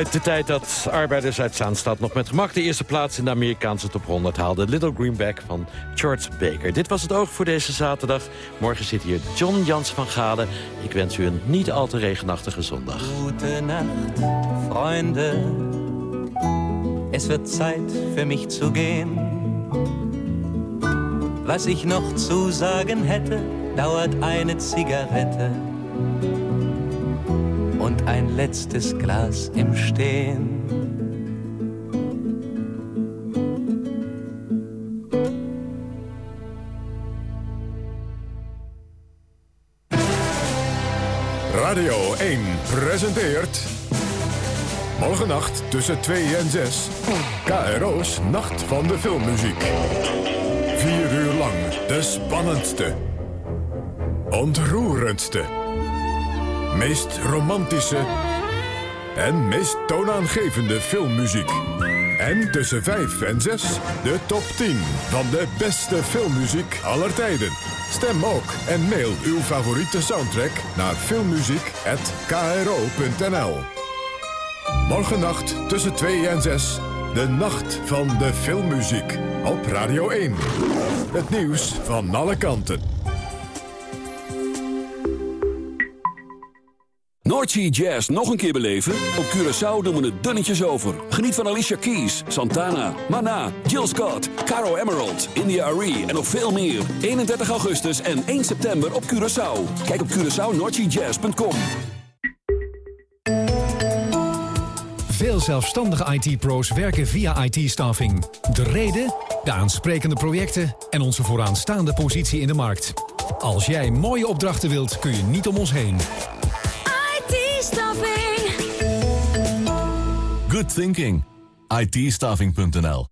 Uit de tijd dat arbeiders uit Zaanstad nog met gemak de eerste plaats in de Amerikaanse top 100 haalden. Little Greenback van George Baker. Dit was het oog voor deze zaterdag. Morgen zit hier John Jans van Galen. Ik wens u een niet al te regenachtige zondag. Gute Nacht, Freunde. Es wird Zeit für mich zu gehen. Was ich noch zu sagen hätte, dauert eine Zigarette und ein letztes Glas im Stehen. Radio 1 presenteert... Morgennacht tussen 2 en 6. KRO's Nacht van de Filmmuziek. Vier uur lang de spannendste. Ontroerendste. Meest romantische... en meest toonaangevende filmmuziek. En tussen 5 en 6 de top 10 van de beste filmmuziek aller tijden. Stem ook en mail uw favoriete soundtrack naar filmmuziek.kro.nl Morgennacht tussen 2 en 6. De nacht van de filmmuziek. Op Radio 1. Het nieuws van alle kanten. Noordsea Jazz nog een keer beleven? Op Curaçao doen we het dunnetjes over. Geniet van Alicia Keys, Santana, Mana, Jill Scott, Caro Emerald, India Arie en nog veel meer. 31 augustus en 1 september op Curaçao. Kijk op CuraçaoNoordseaJazz.com. Veel zelfstandige IT-pro's werken via IT-staffing. De reden, de aansprekende projecten en onze vooraanstaande positie in de markt. Als jij mooie opdrachten wilt, kun je niet om ons heen. IT-staffing. Good thinking. itstaffing.nl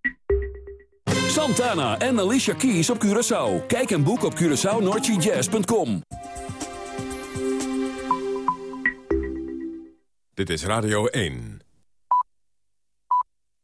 Santana en Alicia Keys op Curaçao. Kijk en boek op CuraçaoNoordseaJazz.com. Dit is Radio 1.